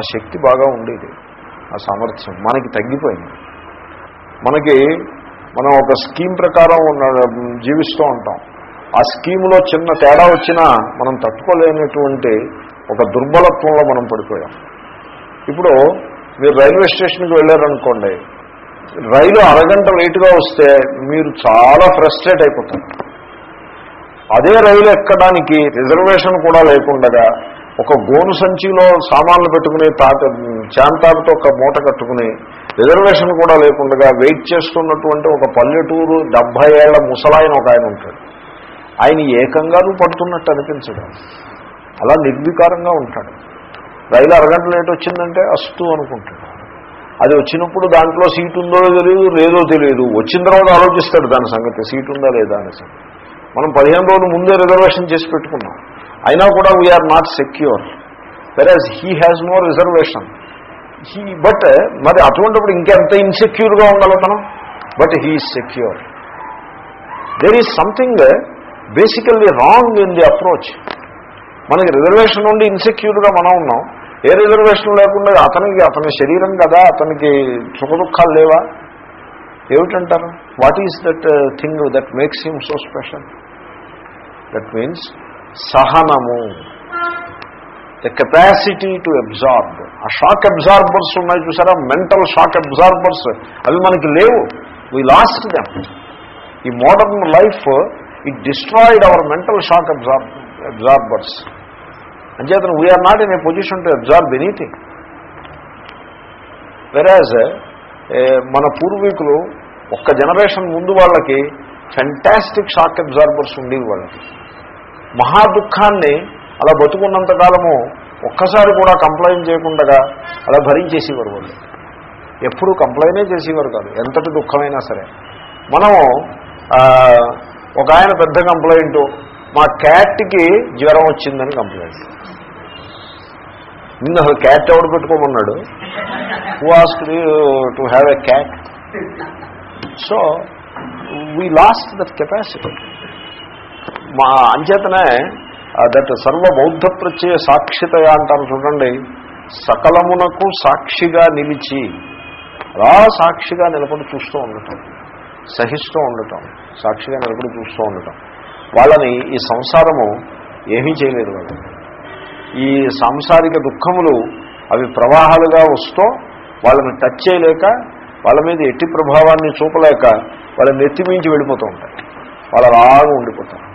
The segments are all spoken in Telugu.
ఆ శక్తి బాగా ఉండేది. ఆ సామర్థ్యం మనకి తగ్గిపోయింది. మనకి మనం ఒక స్కీమ్ ప్రకారం జీవిస్తూ ఉంటాం. ఆ స్కీములో చిన్న తేడా వచ్చినా మనం తట్టుకోలేనటువంటి ఒక దుర్బలత్వంలో మనం పడిపోయాం. ఇప్పుడు మీరు రైల్వే స్టేషన్కి వెళ్ళారనుకోండి రైలు అరగంట లేటుగా వస్తే మీరు చాలా ఫ్రస్ట్రేట్ అయిపోతారు. అదే రైలు ఎక్కడానికి రిజర్వేషన్ కూడా లేకుండగా ఒక గోను సంచిలో సామాన్లు పెట్టుకుని తాట చాంతాలతో ఒక మూట కట్టుకుని రిజర్వేషన్ కూడా లేకుండా వెయిట్ చేస్తున్నటువంటి ఒక పల్లెటూరు డెబ్భై ఏళ్ళ ముసలాయన ఒక ఆయన ఉంటాడు. ఆయన ఏకంగాను పడుతున్నట్టు అనిపించడం అలా నిర్వికారంగా ఉంటాడు. రైలు అరగంట లేట్ వచ్చిందంటే అస్తు అనుకుంటాడు. అది వచ్చినప్పుడు దాంట్లో సీటు ఉందో తెలియదు లేదో తెలియదు వచ్చిన తర్వాత ఆలోచిస్తాడు దాని సంగతి సీటు ఉందా లేదా అనేసి. మనం పదిహేను రోజులు ముందే రిజర్వేషన్ చేసి పెట్టుకున్నాం. అయినా కూడా we are not secure whereas he has no reservation he but మరి అటువంటిప్పుడు ఇంకెంత ఇన్సెక్యూర్గా ఉండాలి మనం but he secure there is something basically wrong in the approach మనకి రిజర్వేషన్ ఉండి ఇన్సెక్యూర్గా మనం ఉన్నాం. ఏ రిజర్వేషన్ లేకుండా అతనికి అతని శరీరం కదా అతనికి సుఖ దుఃఖాలు లేవా? ఏమిటంటారు? What is that thing that makes him so special that means సహనము ద కెపాసిటీ టు అబ్జార్బ్ ఆ షాక్ అబ్జార్బర్స్ ఉన్నాయి చూసారా? మెంటల్ షాక్ అబ్జార్బర్స్ అవి మనకి లేవు. వీ లాస్ట్ దెమ్ ఈ modern life it destroyed our mental shock absorb absorbers అంచేతను we are not in a position to absorb anything whereas మన పూర్వీకులు ఒక్క జనరేషన్ ముందు వాళ్ళకి ఫెంటాస్టిక్ షాక్ అబ్జార్బర్స్ ఉండేవి వాళ్ళకి. మహా దుఃఖాన్ని అలా బతుకున్నంత కాలము ఒక్కసారి కూడా కంప్లైంట్ చేయకుండా అలా భరించేసేవారు వాళ్ళు. ఎప్పుడూ కంప్లైనే చేసేవారు కాదు ఎంతటి దుఃఖమైనా సరే. మనము ఒక ఆయన పెద్ద కంప్లైంట్ మా క్యాట్కి జ్వరం వచ్చిందని కంప్లైంట్. నిన్న అసలు క్యాట్ ఎవడు పెట్టుకోమన్నాడు? Who asked to have a cat so we lost that capacity మా అంచేతనే దట్ సర్వ బౌద్ధ ప్రత్యయ సాక్షితయా అంటారు చూడండి. సకలమునకు సాక్షిగా నిలిచి అలా సాక్షిగా నిలబడి చూస్తూ ఉండటం సహిస్తూ ఉండటం సాక్షిగా నిలబడి చూస్తూ ఉండటం. వాళ్ళని ఈ సంసారము ఏమీ చేయలేదు వాళ్ళు. ఈ సాంసారిక దుఃఖములు అవి ప్రవాహాలుగా వస్తూ వాళ్ళని టచ్ చేయలేక వాళ్ళ మీద ఎట్టి ప్రభావాన్ని చూపలేక వాళ్ళ నెత్తిమించి వెళ్ళిపోతూ ఉంటాయి. వాళ్ళు అలాగా ఉండిపోతారు.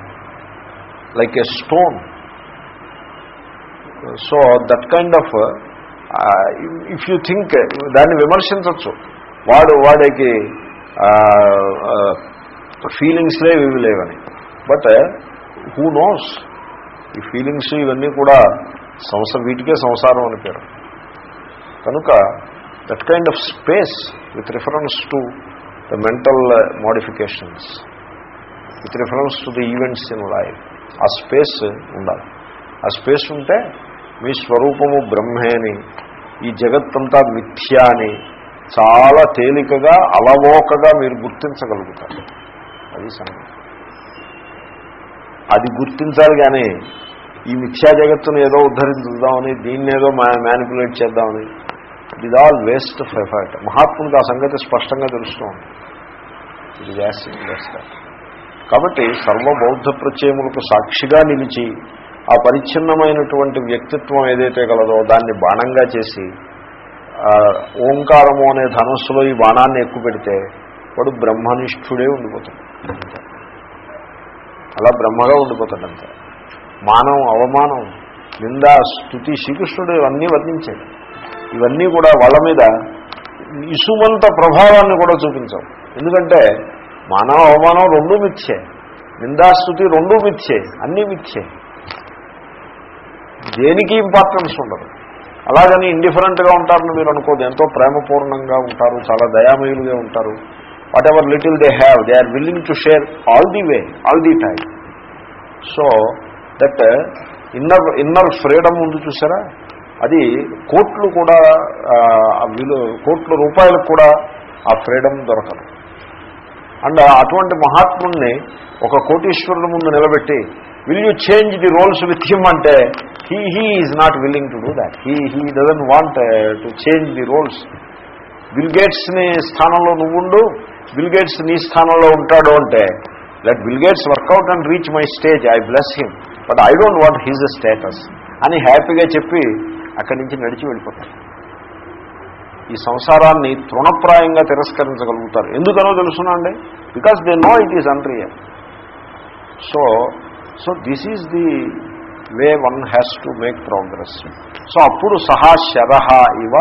Like a stone so that kind of if you think దాన్ని విమర్శించవచ్చు. వాడు వాడికి ఫీలింగ్స్ లేవు ఇవి లేవని. బట్ హూ నోస్ ఈ ఫీలింగ్స్ ఇవన్నీ కూడా సంసార వీటికే సంసారం అని పేరు. కనుక that kind of space with reference to the mental modifications with reference to the events in life ఆ స్పేస్ ఉండాలి. ఆ స్పేస్ ఉంటే మీ స్వరూపము బ్రహ్మేని ఈ జగత్తంతా మిథ్యా అని చాలా తేలికగా అలవోకగా మీరు గుర్తించగలుగుతారు. అది సంగతి. అది గుర్తించాలి కానీ ఈ మిథ్యా జగత్తును ఏదో ఉద్ధరించుదామని దీన్ని ఏదో మ్యానిపులేట్ చేద్దామని it all waste of effort మహాత్ముడికి ఆ సంగతి స్పష్టంగా తెలుస్తూ ఉంది. ఇది వేస్ట్ వేస్ట్ కాబట్టి సర్వబౌద్ధ ప్రత్యయములకు సాక్షిగా నిలిచి ఆ పరిచ్ఛిన్నమైనటువంటి వ్యక్తిత్వం ఏదైతే కలదో దాన్ని బాణంగా చేసి ఓంకారము అనే ధనస్సులో ఈ బాణాన్ని ఎక్కువ పెడితే వాడు బ్రహ్మనిష్ఠుడే ఉండిపోతాడు. అలా బ్రహ్మగా ఉండిపోతాడు అంతే. మానం అవమానం నింద స్థుతి శ్రీకృష్ణుడు ఇవన్నీ వర్ణించాడు. ఇవన్నీ కూడా వాళ్ళ మీద ఇసుమంత ప్రభావాన్ని కూడా చూపించాం ఎందుకంటే మానవ అవమానం రెండూ మిథ్యే. నిందాస్తుతి రెండూ మిథ్యే. అన్నీ మిథ్యే. దేనికి ఇంపార్టెన్స్ ఉండదు. అలాగని ఇండిఫరెంట్గా ఉంటారని మీరు అనుకోదు ఎంతో ప్రేమపూర్ణంగా ఉంటారు చాలా దయామయులుగా ఉంటారు. Whatever little they have they are willing to share all the way all the time so that inner inner freedom ఉంది చూసారా? అది కోట్లు కూడా ఆ, విలు కోట్ల రూపాయలకు కూడా ఆ ఫ్రీడమ్ దొరకదు. అండ్ అటువంటి మహాత్ముణ్ణి ఒక కోటీశ్వరుల ముందు నిలబెట్టి will you change the roles with him అంటే he he is not willing to do that he he doesn't want to change the roles Bill గేట్స్ని స్థానంలో నువ్వుండు బిల్ గేట్స్ నీ స్థానంలో ఉంటాడు అంటే let Bill Gates work out and reach my stage I bless him but I don't want his a status అని హ్యాపీగా చెప్పి అక్కడి నుంచి నడిచి వెళ్ళిపోతాడు. ఈ సంసారాన్ని తృణప్రాయంగా తిరస్కరించగలుగుతారు. ఎందుకనో తెలుసునండి because they know it is unreal so so this is the way one has to make progress so అప్పుడు సహా శరహ ఇవ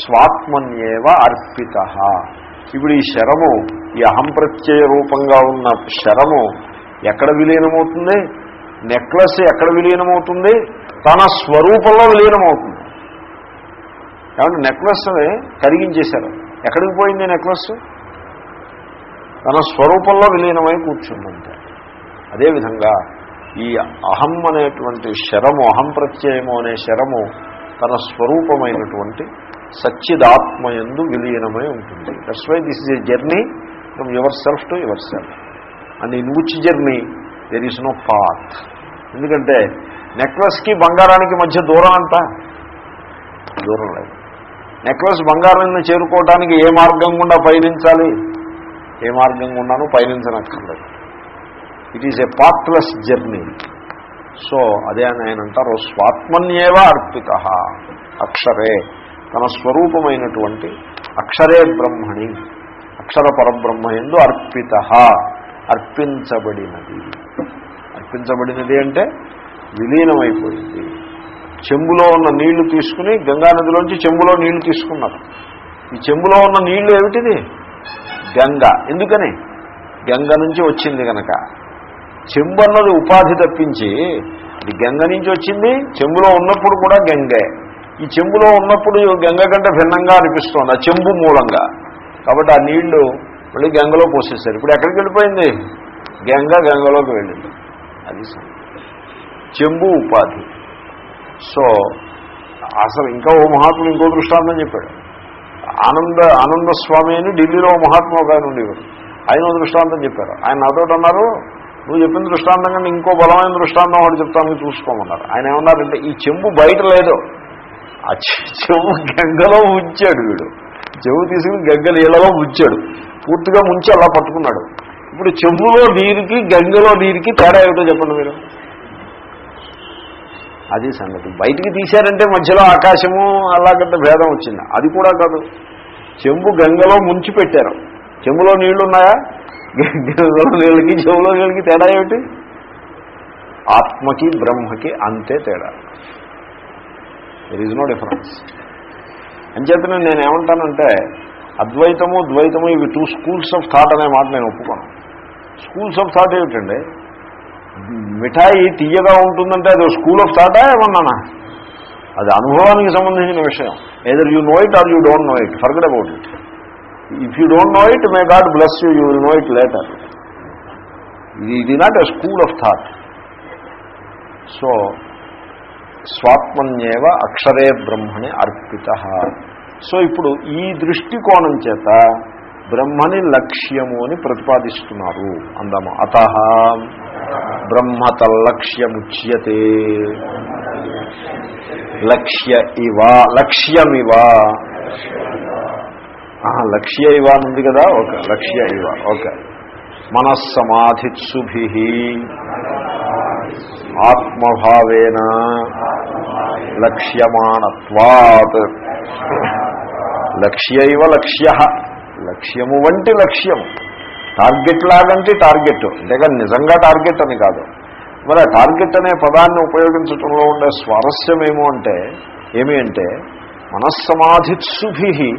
స్వాత్మన్యేవ అర్పిత. ఇప్పుడు ఈ శరము ఈ అహంప్రత్యయ రూపంగా ఉన్న శరము ఎక్కడ విలీనమవుతుంది? నెక్లెస్ ఎక్కడ విలీనమవుతుంది? తన స్వరూపంలో విలీనమవుతుంది. ఏమంటే నెక్లెస్ కరిగించేశారు. ఎక్కడికి పోయింది నెక్లెస్ తన స్వరూపంలో విలీనమై కూర్చుందంటే. అదేవిధంగా ఈ అహం అనేటువంటి శరము అహం ప్రత్యయము అనే శరము తన స్వరూపమైనటువంటి సచ్చిదాత్మయందు విలీనమై ఉంటుంది. That's why this is a journey from your self to your self and in which journey there is no path ఎందుకంటే నెక్లెస్కి బంగారానికి మధ్య దూరం అంత? దూరం లేదు. నెక్లెస్ బంగారాన్ని చేరుకోవడానికి ఏ మార్గం గుండా పయనించాలి? ఏ మార్గం గుండాను పయనించనక్కర్లేదు. It is a pathless journey so అదే అని ఆయన అంటారు స్వాత్మన్యేవ అర్పిత అక్షరే. తన స్వరూపమైనటువంటి అక్షరే బ్రహ్మణి అక్షర పరబ్రహ్మ ఎందు అర్పిత అర్పించబడినది. అర్పించబడినది అంటే విలీనమైపోయింది. చెంబులో ఉన్న నీళ్ళు తీసుకుని గంగానదిలోంచి చెంబులో నీళ్ళు తీసుకున్నారు. ఈ చెంబులో ఉన్న నీళ్ళు ఏమిటిది? గంగ. ఎందుకని? గంగ నుంచి వచ్చింది కనుక చెంబు అన్నది ఉపాధి తప్పించి అది గంగ నుంచి వచ్చింది చెంబులో ఉన్నప్పుడు కూడా గంగే. ఈ చెంబులో ఉన్నప్పుడు గంగ కంటే భిన్నంగా అనిపిస్తోంది ఆ చెంబు మూలంగా. కాబట్టి ఆ నీళ్ళు మళ్ళీ గంగలో పోసేస్తారు ఇప్పుడు ఎక్కడికి వెళ్ళిపోయింది? గంగ గంగలోకి వెళ్ళింది. అది చెంబు ఉపాధి. సో అసలు ఇంకా ఓ మహాత్ముడు ఇంకో దృష్టాంతం చెప్పాడు. ఆనంద ఆనంద స్వామి అని ఢిల్లీలో మహాత్మ ఒక ఆయన ఉండేవారు. ఆయన ఓ దృష్టాంతం చెప్పారు. ఆయన నాతో అన్నారు నువ్వు చెప్పిన దృష్టాంతం కంటే ఇంకో బలమైన దృష్టాంతం వాడు చెప్తాను చూసుకోమన్నారు. ఆయన ఏమన్నారంటే ఈ చెంబు బయట లేదు. ఆ చెంబు గంగలో ఉంచాడు వీడు. చెవు తీసుకుని గంగ నీళ్ళలో ఉంచాడు. పూర్తిగా ముంచి అలా పట్టుకున్నాడు. ఇప్పుడు చెంబులో నీరుకి గంగలో నీరుకి తేడా ఏమిటో చెప్పండి మీరు. అది సంగతి. బయటికి తీశారంటే మధ్యలో ఆకాశము అలాగంటే భేదం వచ్చింది. అది కూడా కాదు. చెంబు గంగలో ముంచి పెట్టారు. చెంబులో నీళ్ళు ఉన్నాయా? గంగలో నీళ్ళకి చెవులో నీళ్ళకి తేడా ఏమిటి? ఆత్మకి బ్రహ్మకి అంతే తేడా. దెర్ ఈజ్ నో డిఫరెన్స్ అంచేతనే నేను ఏమంటానంటే అద్వైతము ద్వైతము ఇవి టూ స్కూల్స్ ఆఫ్ థాట్ అనే మాట నేను ఒప్పుకోను. స్కూల్స్ ఆఫ్ థాట్ ఏమిటండి? మిఠాయి తీయగా ఉంటుందంటే అది స్కూల్ ఆఫ్ థాటా ఏమన్నానా? అది అనుభవానికి సంబంధించిన విషయం. Either you know it or you don't know it forget about it if you don't know it may God bless you you will know it later ఇది ఇది not a school of thought so స్వాత్మన్యేవ అక్షరే బ్రహ్మని అర్పిత సో ఇప్పుడు ఈ దృష్టికోణం చేత బ్రహ్మని లక్ష్యము అని ప్రతిపాదిస్తున్నారు. అందాము. అత బ్రహ్మ తల్లక్ష్యముచ్యతే లక్ష్య ఇవ లక్ష్యమివ. లక్ష్య ఇవ అని ఉంది కదా ఓకే లక్ష్య ఇవ ఓకే. మనస్సమాధిత్సుభి. ఆత్మభావేన లక్ష్యమాణత్వాత్ లక్ష్య ఇవ లక్ష్య. లక్ష్యము వంటి లక్ష్యము. టార్గెట్ లాగంటే టార్గెట్. అంతేగాని నిజంగా టార్గెట్ అని కాదు. మరి టార్గెట్ అనే పదాన్ని ఉపయోగించడంలో ఉండే స్వారస్యమేమో అంటే ఏమి అంటే మనస్సమాధిత్సుభి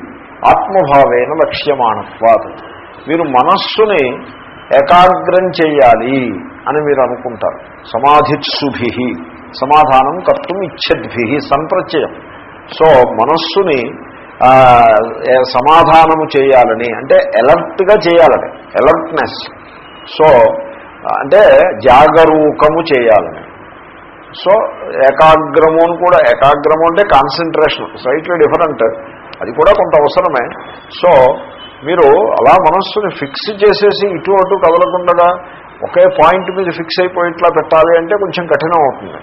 ఆత్మభావేన లక్ష్యమాణత్వాత్. మీరు మనస్సుని ఏకాగ్రం చేయాలి అని మీరు అనుకుంటారు. సమాధిత్సుభి సమాధానం కర్తం ఇచ్చద్భి సంప్రచయం సో మనస్సుని సమాధానము చేయాలని అంటే ఎలర్ట్గా చేయాలని ఎలర్ట్నెస్ సో అంటే జాగరూకము చేయాలని. సో ఏకాగ్రము అని కూడా ఏకాగ్రము అంటే కాన్సన్ట్రేషన్ సైట్లో డిఫరెంట్. అది కూడా కొంత అవసరమే. సో మీరు అలా మనస్సుని ఫిక్స్ చేసేసి ఇటు అటు కదలకుండా ఒకే పాయింట్ మీద ఫిక్స్ అయిపోయేట్లా పెట్టాలి అంటే కొంచెం కఠినం అవుతుంది.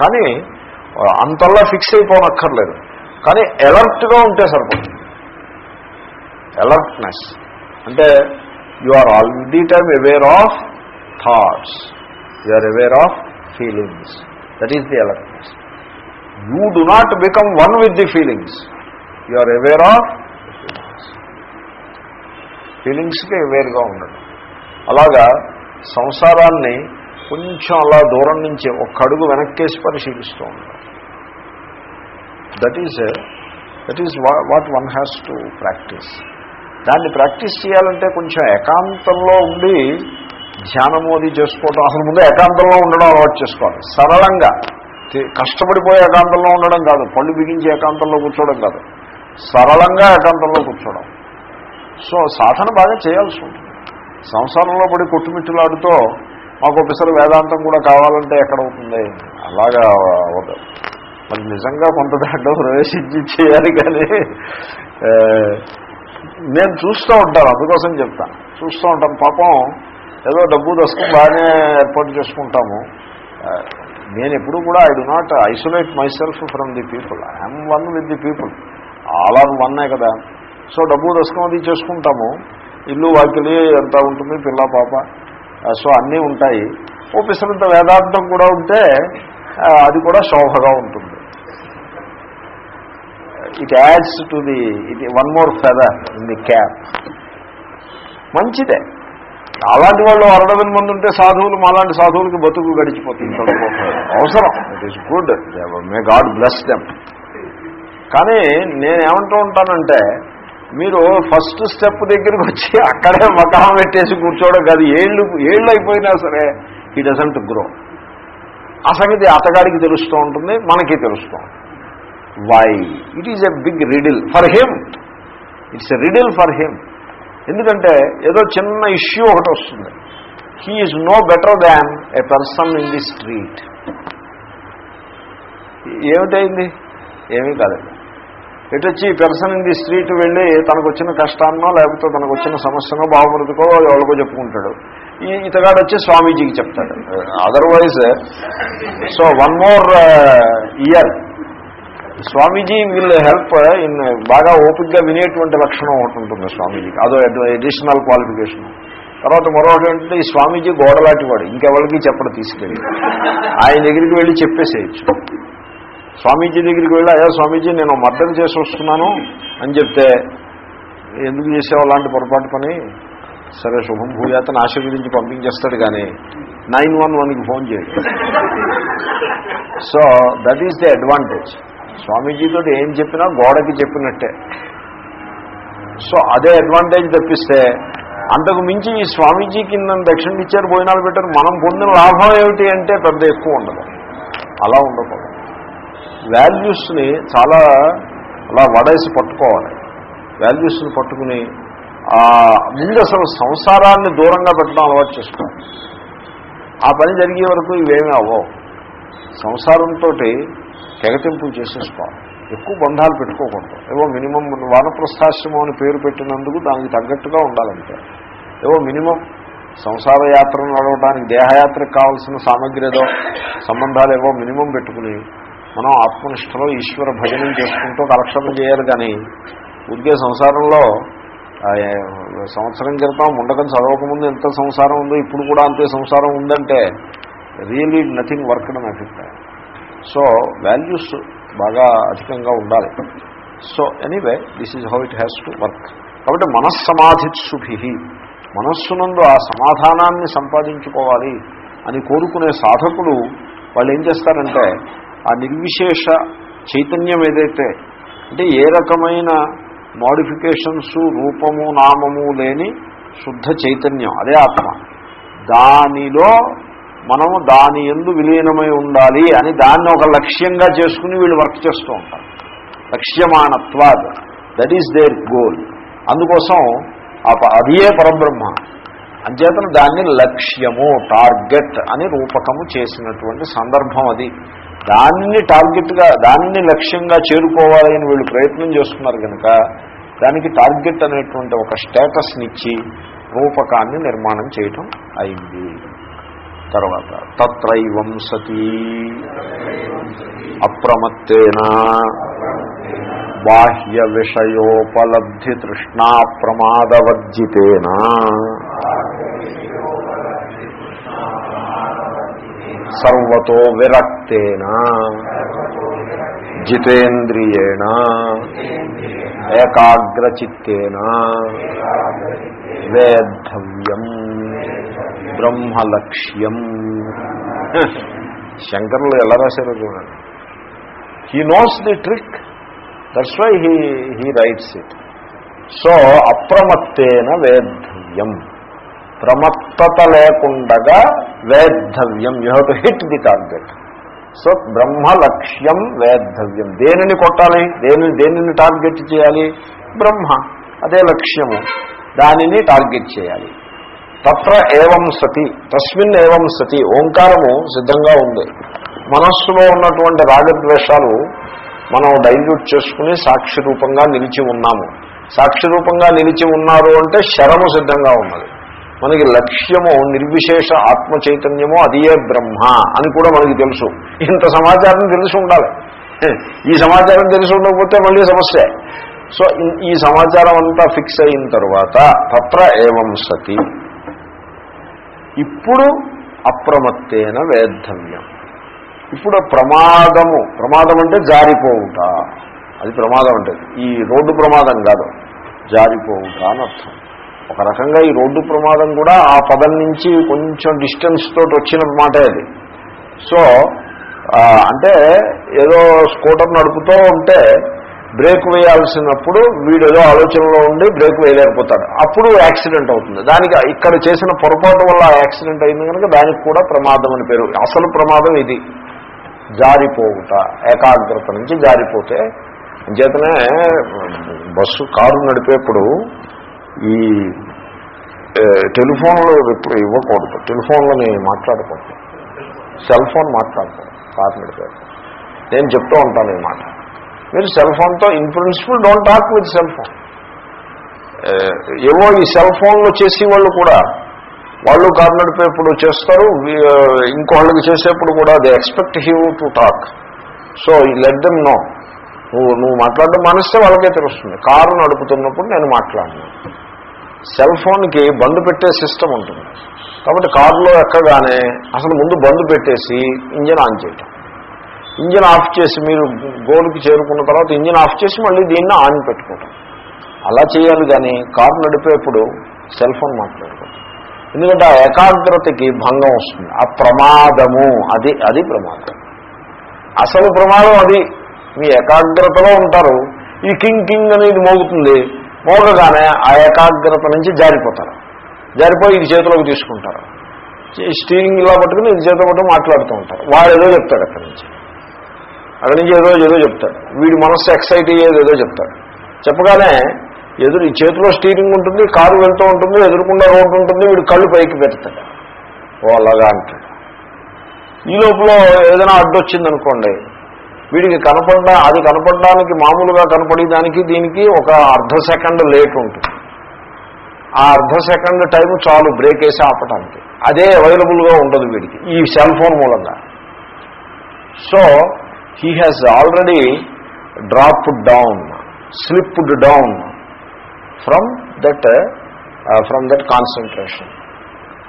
కానీ అంతల్లా ఫిక్స్ అయిపోనక్కర్లేదు. కానీ అలర్ట్గా ఉంటే సరిపోతుంది అలర్ట్నెస్ అంటే you are all the time aware of thoughts you are aware of feelings that is the alertness you do not become one with the feelings you are aware of ఫీలింగ్స్కి అవేర్గా ఉండడం. అలాగా సంసారాన్ని కొంచెం అలా దూరం నుంచి ఒక్కడుగు వెనక్కేసి పరిశీలిస్తూ ఉంటాం that is that is what one has to practice దాన్ని ప్రాక్టీస్ చేయాలంటే కొంచెం ఏకాంతంలో ఉండి ధ్యానము అది చేసుకోవడం అసలు ముందు ఏకాంతంలో ఉండడం అలవాటు చేసుకోవాలి. సరళంగా. కష్టపడిపోయే కష్టపడిపోయి ఏకాంతంలో ఉండడం కాదు. పళ్ళు బిగించి ఏకాంతంలో కూర్చోవడం కాదు. సరళంగా ఏకాంతంలో కూర్చోవడం. సో సాధన బాగా చేయాల్సి ఉంటుంది. సంసారంలో పడి కొట్టుమిట్టులాడుతో మాకు ఒకసారి వేదాంతం కూడా కావాలంటే ఎక్కడ అవుతుంది? అలాగా అవ్వదు మరి నిజంగా కొంత దాంట్లో ప్రవేశించి చేయాలి కానీ నేను చూస్తూ ఉంటాను అందుకోసం చెప్తాను చూస్తూ ఉంటాను పాపం ఏదో డబ్బు దశకం బాగానే ఏర్పాటు చేసుకుంటాము. నేను ఎప్పుడు కూడా I do not isolate myself from the people. I'm one with the people. All are వన్నే కదా. సో డబ్బు దశకం అది చేసుకుంటాము. ఇల్లు వాకిలి ఎంత ఉంటుంది పిల్ల పాప. సో అన్నీ ఉంటాయి. ఓ పిసరంత వేదాంతం కూడా ఉంటే అది కూడా శోభగా ఉంటుంది. ఇట్ యాడ్స్ టు ది ఇది one more feather in the cap మంచిదే. అలాంటి వాళ్ళు అరడవిన మంది ఉంటే సాధువులు మాలాంటి సాధువులకి బతుకు గడిచిపోతుంది. చదువుకోవడం అవసరం it is good may God bless them కానీ నేనేమంటూ ఉంటానంటే మీరు ఫస్ట్ స్టెప్ దగ్గరికి వచ్చి అక్కడే మకాం పెట్టేసి కూర్చోవడం కాదు. ఏళ్ళు ఏళ్ళు అయిపోయినా సరే ఈ డజంట్ గ్రో ఆ సంగతి అతగాడికి తెలుస్తూ ఉంటుంది మనకి తెలుస్తూ ఉంటుంది. Why it is a big riddle for him it's a riddle for him ఎందుకంటే ఏదో చిన్న ఇష్యూ ఒకటి వస్తుంది. He is no better than a person in the street ఏమిటైంది? ఏమీ కాలేదు. ఎటు వచ్చి పర్సన్ ఇన్ ది స్ట్రీట్ వెళ్ళి తనకు వచ్చిన కష్టాన్నో లేకపోతే తనకు వచ్చిన సమస్యనో బావమృతికో ఎవరికో చెప్పుకుంటాడు. ఈ ఇతగాడు వచ్చి స్వామీజీకి చెప్తాడు. Otherwise so one more year Swamiji will help uh, in uh, బాగా ఓపిక్గా వినేటువంటి లక్షణం ఒకటి ఉంటుంది స్వామీజీకి. అదో అడిషనల్ క్వాలిఫికేషన్ తర్వాత మరొకటి ఏంటంటే ఈ స్వామీజీ గోడలాంటి వాడు ఇంకెవరికి చెప్పడం తీసుకెళ్ళి ఆయన దగ్గరికి వెళ్ళి చెప్పేసేయచ్చు. స్వామీజీ దగ్గరికి వెళ్ళి అయ్యా స్వామీజీ నేను మద్దతు చేసి వస్తున్నాను అని చెప్తే ఎందుకు చేసావు అలాంటి పొరపాటు పని? సరే శుభం భూయాతను ఆశీర్వదించి పంపించేస్తాడు కానీ నైన్ వన్ వన్కి ఫోన్ చేయడు. So that is the advantage స్వామీజీతో ఏం చెప్పినా గోడకి చెప్పినట్టే. సో అదే అడ్వాంటేజ్ తప్పిస్తే అంతకు మించి ఈ స్వామీజీకి నన్ను దక్షిణ ఇచ్చారు భోజనాలు పెట్టారు. మనం పొందిన లాభం ఏమిటి అంటే పెద్ద ఎక్కువ ఉండదు. అలా ఉండకూడదు. వాల్యూస్ని చాలా అలా వడేసి పట్టుకోవాలి. వాల్యూస్ని పట్టుకుని ముందు అసలు సంసారాన్ని దూరంగా పెట్టడం అలవాటు చేసుకోవాలి. ఆ పని జరిగే వరకు ఇవేమీ అవ్వవు. సంసారంతో తెగతింపులు చేసేసుకోవాలి. ఎక్కువ బంధాలు పెట్టుకోకూడదు. ఏవో మినిమం వానప్రస్థాశ్రమం అని పేరు పెట్టినందుకు దానికి తగ్గట్టుగా ఉండాలంటే ఏవో మినిమం సంసార యాత్రను నడవడానికి దేహయాత్రకు కావాల్సిన సామగ్రి ఏదో సంబంధాలు ఏవో మినిమం పెట్టుకుని మనం ఆత్మనిష్టలో ఈశ్వర భజనం చేసుకుంటూ కలక్షణం చేయాలి కానీ ఉద్గే సంసారంలో సంవత్సరం క్రితం ఉండకం చదవకముందు ఎంత సంసారం ఉందో ఇప్పుడు కూడా అంతే సంసారం ఉందంటే రియలీ నథింగ్ వర్క్ అని అభిప్రాయం. సో వాల్యూస్ బాగా అధికంగా ఉండాలి. So anyway this is how it has to work కాబట్టి మనస్సమాధిత్సుభి మనస్సునందు ఆ సమాధానాన్ని సంపాదించుకోవాలి అని కోరుకునే సాధకులు వాళ్ళు ఏం చేస్తారంటే ఆ నిర్విశేష చైతన్యం ఏదైతే అంటే ఏ రకమైన మోడిఫికేషన్స్ రూపము నామము లేని శుద్ధ చైతన్యం అదే ఆత్మ. దానిలో మనము దాని ఎందు విలీనమై ఉండాలి అని దాన్ని ఒక లక్ష్యంగా చేసుకుని వీళ్ళు వర్క్ చేస్తూ ఉంటారు. లక్ష్యమానత్వాద్ దట్ ఈస్ దేర్ గోల్ అందుకోసం అదియే పరబ్రహ్మ? అంచేతను దాన్ని లక్ష్యము టార్గెట్ అని రూపకము చేసినటువంటి సందర్భం అది. దాన్ని టార్గెట్గా దాన్ని లక్ష్యంగా చేరుకోవాలి అని వీళ్ళు ప్రయత్నం చేస్తున్నారు కనుక దానికి టార్గెట్ అనేటువంటి ఒక స్టేటస్ని ఇచ్చి రూపకాన్ని నిర్మాణం చేయటం అయింది. తర్వాత తత్రైవం సతీ అప్రమత్తేన బాహ్య విషయోపలబ్ధి తృష్ణా ప్రమాదవర్జితేన. సర్వతో విరక్తేన. జితేంద్రియేణ. ఏకాగ్రచిత్తేన. వేద్ధవ్యం. బ్రహ్మలక్ష్యం. శంకరులు ఎలా రాశారో చూడండి. He knows the trick that's why he he writes it so అప్రమత్తేన వేద్ధవ్యం. ప్రమత్తత లేకుండగా వేద్ధవ్యం. You have to hit the target so బ్రహ్మలక్ష్యం వేద్ధవ్యం. దేనిని కొట్టాలి? దేనిని దేనిని టార్గెట్ చేయాలి? బ్రహ్మ. అదే లక్ష్యము. దానిని టార్గెట్ చేయాలి. తత్ర ఏవం సతి తస్మిన్ ఏవం సతి ఓంకారము సిద్ధంగా ఉంది. మనస్సులో ఉన్నటువంటి రాగద్వేషాలు మనం డైల్యూట్ చేసుకుని సాక్షి రూపంగా నిలిచి ఉన్నాము. సాక్షి రూపంగా నిలిచి ఉన్నారు అంటే శరము సిద్ధంగా ఉన్నది. మనకి లక్ష్యము నిర్విశేష ఆత్మ చైతన్యము అదియే బ్రహ్మ అని కూడా మనకి తెలుసు. ఇంత సమాచారం తెలిసి ఉండాలి. ఈ సమాచారం తెలిసి ఉండకపోతే మళ్ళీ సమస్య. సో ఈ సమాచారం అంతా ఫిక్స్ అయిన తర్వాత తత్ర ఏవం సతి ఇప్పుడు అప్రమత్తేన వేద్ధవ్యం. ఇప్పుడు ప్రమాదము ప్రమాదం అంటే జారిపోవుట. అది ప్రమాదం అంటే ఈ రోడ్డు ప్రమాదం కాదు జారిపోవుట అని అర్థం. ఒక రకంగా ఈ రోడ్డు ప్రమాదం కూడా ఆ పదం నుంచి కొంచెం డిస్టెన్స్ తోటి వచ్చిన మాటే అది. సో అంటే ఏదో స్కూటర్ నడుపుతూ ఉంటే బ్రేక్ వేయాల్సినప్పుడు వీడు ఏదో ఆలోచనలో ఉండి బ్రేక్ వేయలేకపోతాడు. అప్పుడు యాక్సిడెంట్ అవుతుంది. దానికి ఇక్కడ చేసిన పొరపాటు వల్ల యాక్సిడెంట్ అయింది కనుక దానికి కూడా ప్రమాదం అని పేరు. అసలు ప్రమాదం ఇది. జారిపోవుట ఏకాగ్రత నుంచి జారిపోతే అంచేతనే బస్సు కారు నడిపేప్పుడు ఈ టెలిఫోన్లు ఎప్పుడు ఇవ్వకూడదు. టెలిఫోన్లని మాట్లాడకూడదు. సెల్ ఫోన్ మాట్లాడకూడదు. కారు నడిపేప్పుడు. నేను చెప్తూ ఉంటాను ఈ మాట. మీరు సెల్ ఫోన్తో in principle don't talk with cell phone ఏవో ఈ సెల్ ఫోన్లు చేసేవాళ్ళు కూడా వాళ్ళు కారు నడిపేప్పుడు చేస్తారు ఇంకోళ్ళకి చేసేప్పుడు కూడా they expect you to talk so let them know నువ్వు నువ్వు మాట్లాడడం మానేస్తే వాళ్ళకే తెలుస్తుంది. కారు నడుపుతున్నప్పుడు నేను మాట్లాడను. సెల్ ఫోన్కి బంద్ పెట్టే సిస్టమ్ ఉంటుంది. కాబట్టి కారులో ఎక్కగానే అసలు ముందు బంద్ పెట్టేసి ఇంజన్ ఆన్ చేయటం. ఇంజిన్ ఆఫ్ చేసి మీరు గోల్కి చేరుకున్న తర్వాత ఇంజిన్ ఆఫ్ చేసి మళ్ళీ దీన్ని ఆన్ పెట్టుకోవటం. అలా చేయాలి కానీ కారు నడిపేప్పుడు సెల్ ఫోన్ మాట్లాడుకోవటం. ఎందుకంటే ఆ ఏకాగ్రతకి భంగం వస్తుంది. ఆ ప్రమాదము అది అది ప్రమాదం. అసలు ప్రమాదం అది. మీ ఏకాగ్రతలో ఉంటారు. ఈ కింగ్ కింగ్ అనేది మోగుతుంది. మోగగానే ఆ ఏకాగ్రత నుంచి జారిపోతారు. జారిపోయి ఇది చేతిలోకి తీసుకుంటారు. స్టీరింగ్ ఇలా పట్టుకుని ఇది చేతిలో పట్టుకుని మాట్లాడుతూ ఉంటారు. వాడు ఏదో చెప్తాడు అక్కడి నుంచి. అక్కడి నుంచి ఏదో ఏదో చెప్తాడు. వీడి మనస్సు ఎక్సైట్ అయ్యేది ఏదో చెప్తాడు. చెప్పగానే ఎదురు ఈ చేతిలో స్టీరింగ్ ఉంటుంది కారు వెళ్తూ ఉంటుంది ఎదురుకుండా రోడ్డు ఉంటుంది వీడు కళ్ళు పైకి పెడతాడు. ఓ అలాగా అంటాడు. ఈ లోపల ఏదైనా అడ్డొచ్చిందనుకోండి వీడికి కనపడ్డా అది కనపడడానికి మామూలుగా కనపడేదానికి దీనికి ఒక అర్ధ సెకండ్ లేట్ ఉంటుంది. ఆ అర్ధ సెకండ్ టైం చాలు బ్రేక్ వేసి ఆపటానికి. అదే అవైలబుల్గా ఉండదు వీడికి ఈ సెల్ ఫోన్ మూలంగా. So he has already dropped down slipped down from that from that concentration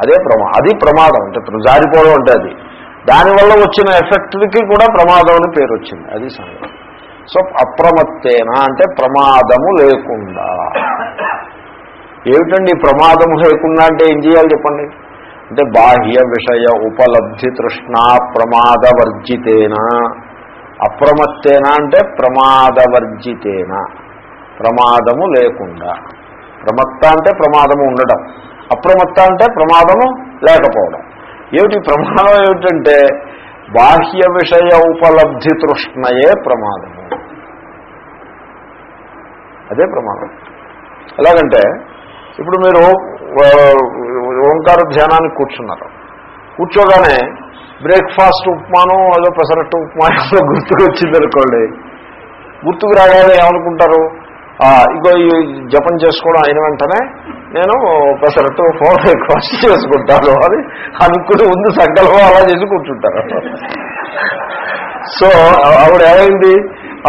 అదే ప్రమా అది ప్రమాదం. అంటే జారిపోవడం అంటే అది. దానివల్ల వచ్చిన ఎఫెక్ట్కి కూడా ప్రమాదం అని పేరు వచ్చింది. అది సంగతి. సో అప్రమత్తేనా అంటే ప్రమాదము లేకుండా. ఏమిటండి ప్రమాదము లేకుండా అంటే ఏం చేయాలి చెప్పండి? అంటే బాహ్య విషయ ఉపలబ్ధి తృష్ణా ప్రమాదవర్జితేనా? అప్రమత్తేనా అంటే ప్రమాదవర్జితేన. ప్రమాదము లేకుండా. ప్రమత్త అంటే ప్రమాదము ఉండడం. అప్రమత్త అంటే ప్రమాదము లేకపోవడం. ఏమిటి ప్రమాదం ఏమిటంటే బాహ్య విషయ ఉపలబ్ధి తృష్ణయే ప్రమాదము. అదే ప్రమాదం. ఎలాగంటే ఇప్పుడు మీరు ఓంకార ధ్యానానికి కూర్చున్నారు. కూర్చోగానే బ్రేక్ఫాస్ట్ ఉప్మానం ఏదో పెసరట్టు ఉప్మానం గుర్తుకు వచ్చిందనుకోండి గుర్తుకు రాగానే ఏమనుకుంటారు? ఇగో ఈ జపం చేసుకోవడం అయిన వెంటనే నేను పెసరట్టు ఫోన్ బ్రేక్ఫాస్ట్ చేసుకుంటాను అని అనుకుని ముందు సంకల్పం అలా చేసి కూర్చుంటారు. సో ఆవిడ ఏమైంది?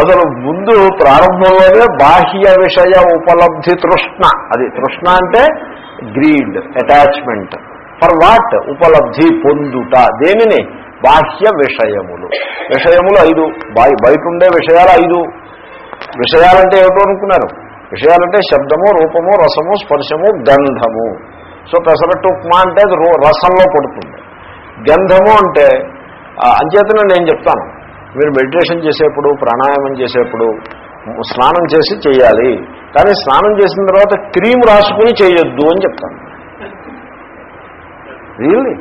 అసలు ముందు ప్రారంభంలోనే బాహ్య విషయ ఉపలబ్ధి తృష్ణ. అది తృష్ణ అంటే గ్రీడ్ అటాచ్మెంట్. ఫర్ వాట్ ఉపలబ్ధి పొందుట? దేనిని? బాహ్య విషయములు. విషయములు ఐదు. బాయ్ బయట ఉండే విషయాలు ఐదు. విషయాలంటే ఏమిటో అనుకున్నారు విషయాలంటే శబ్దము రూపము రసము స్పర్శము గంధము. సో పెసరట్టు ఉప్మా అంటే అది రో- రసంలో పడుతుంది. గంధము అంటే అంచేతనే నేను చెప్తాను. మీరు మెడిటేషన్ చేసేప్పుడు ప్రాణాయామం చేసేప్పుడు స్నానం చేసి చేయాలి. కానీ స్నానం చేసిన తర్వాత క్రీమ్ రాసుకుని చేయొద్దు అని చెప్తాను. రియల్లీ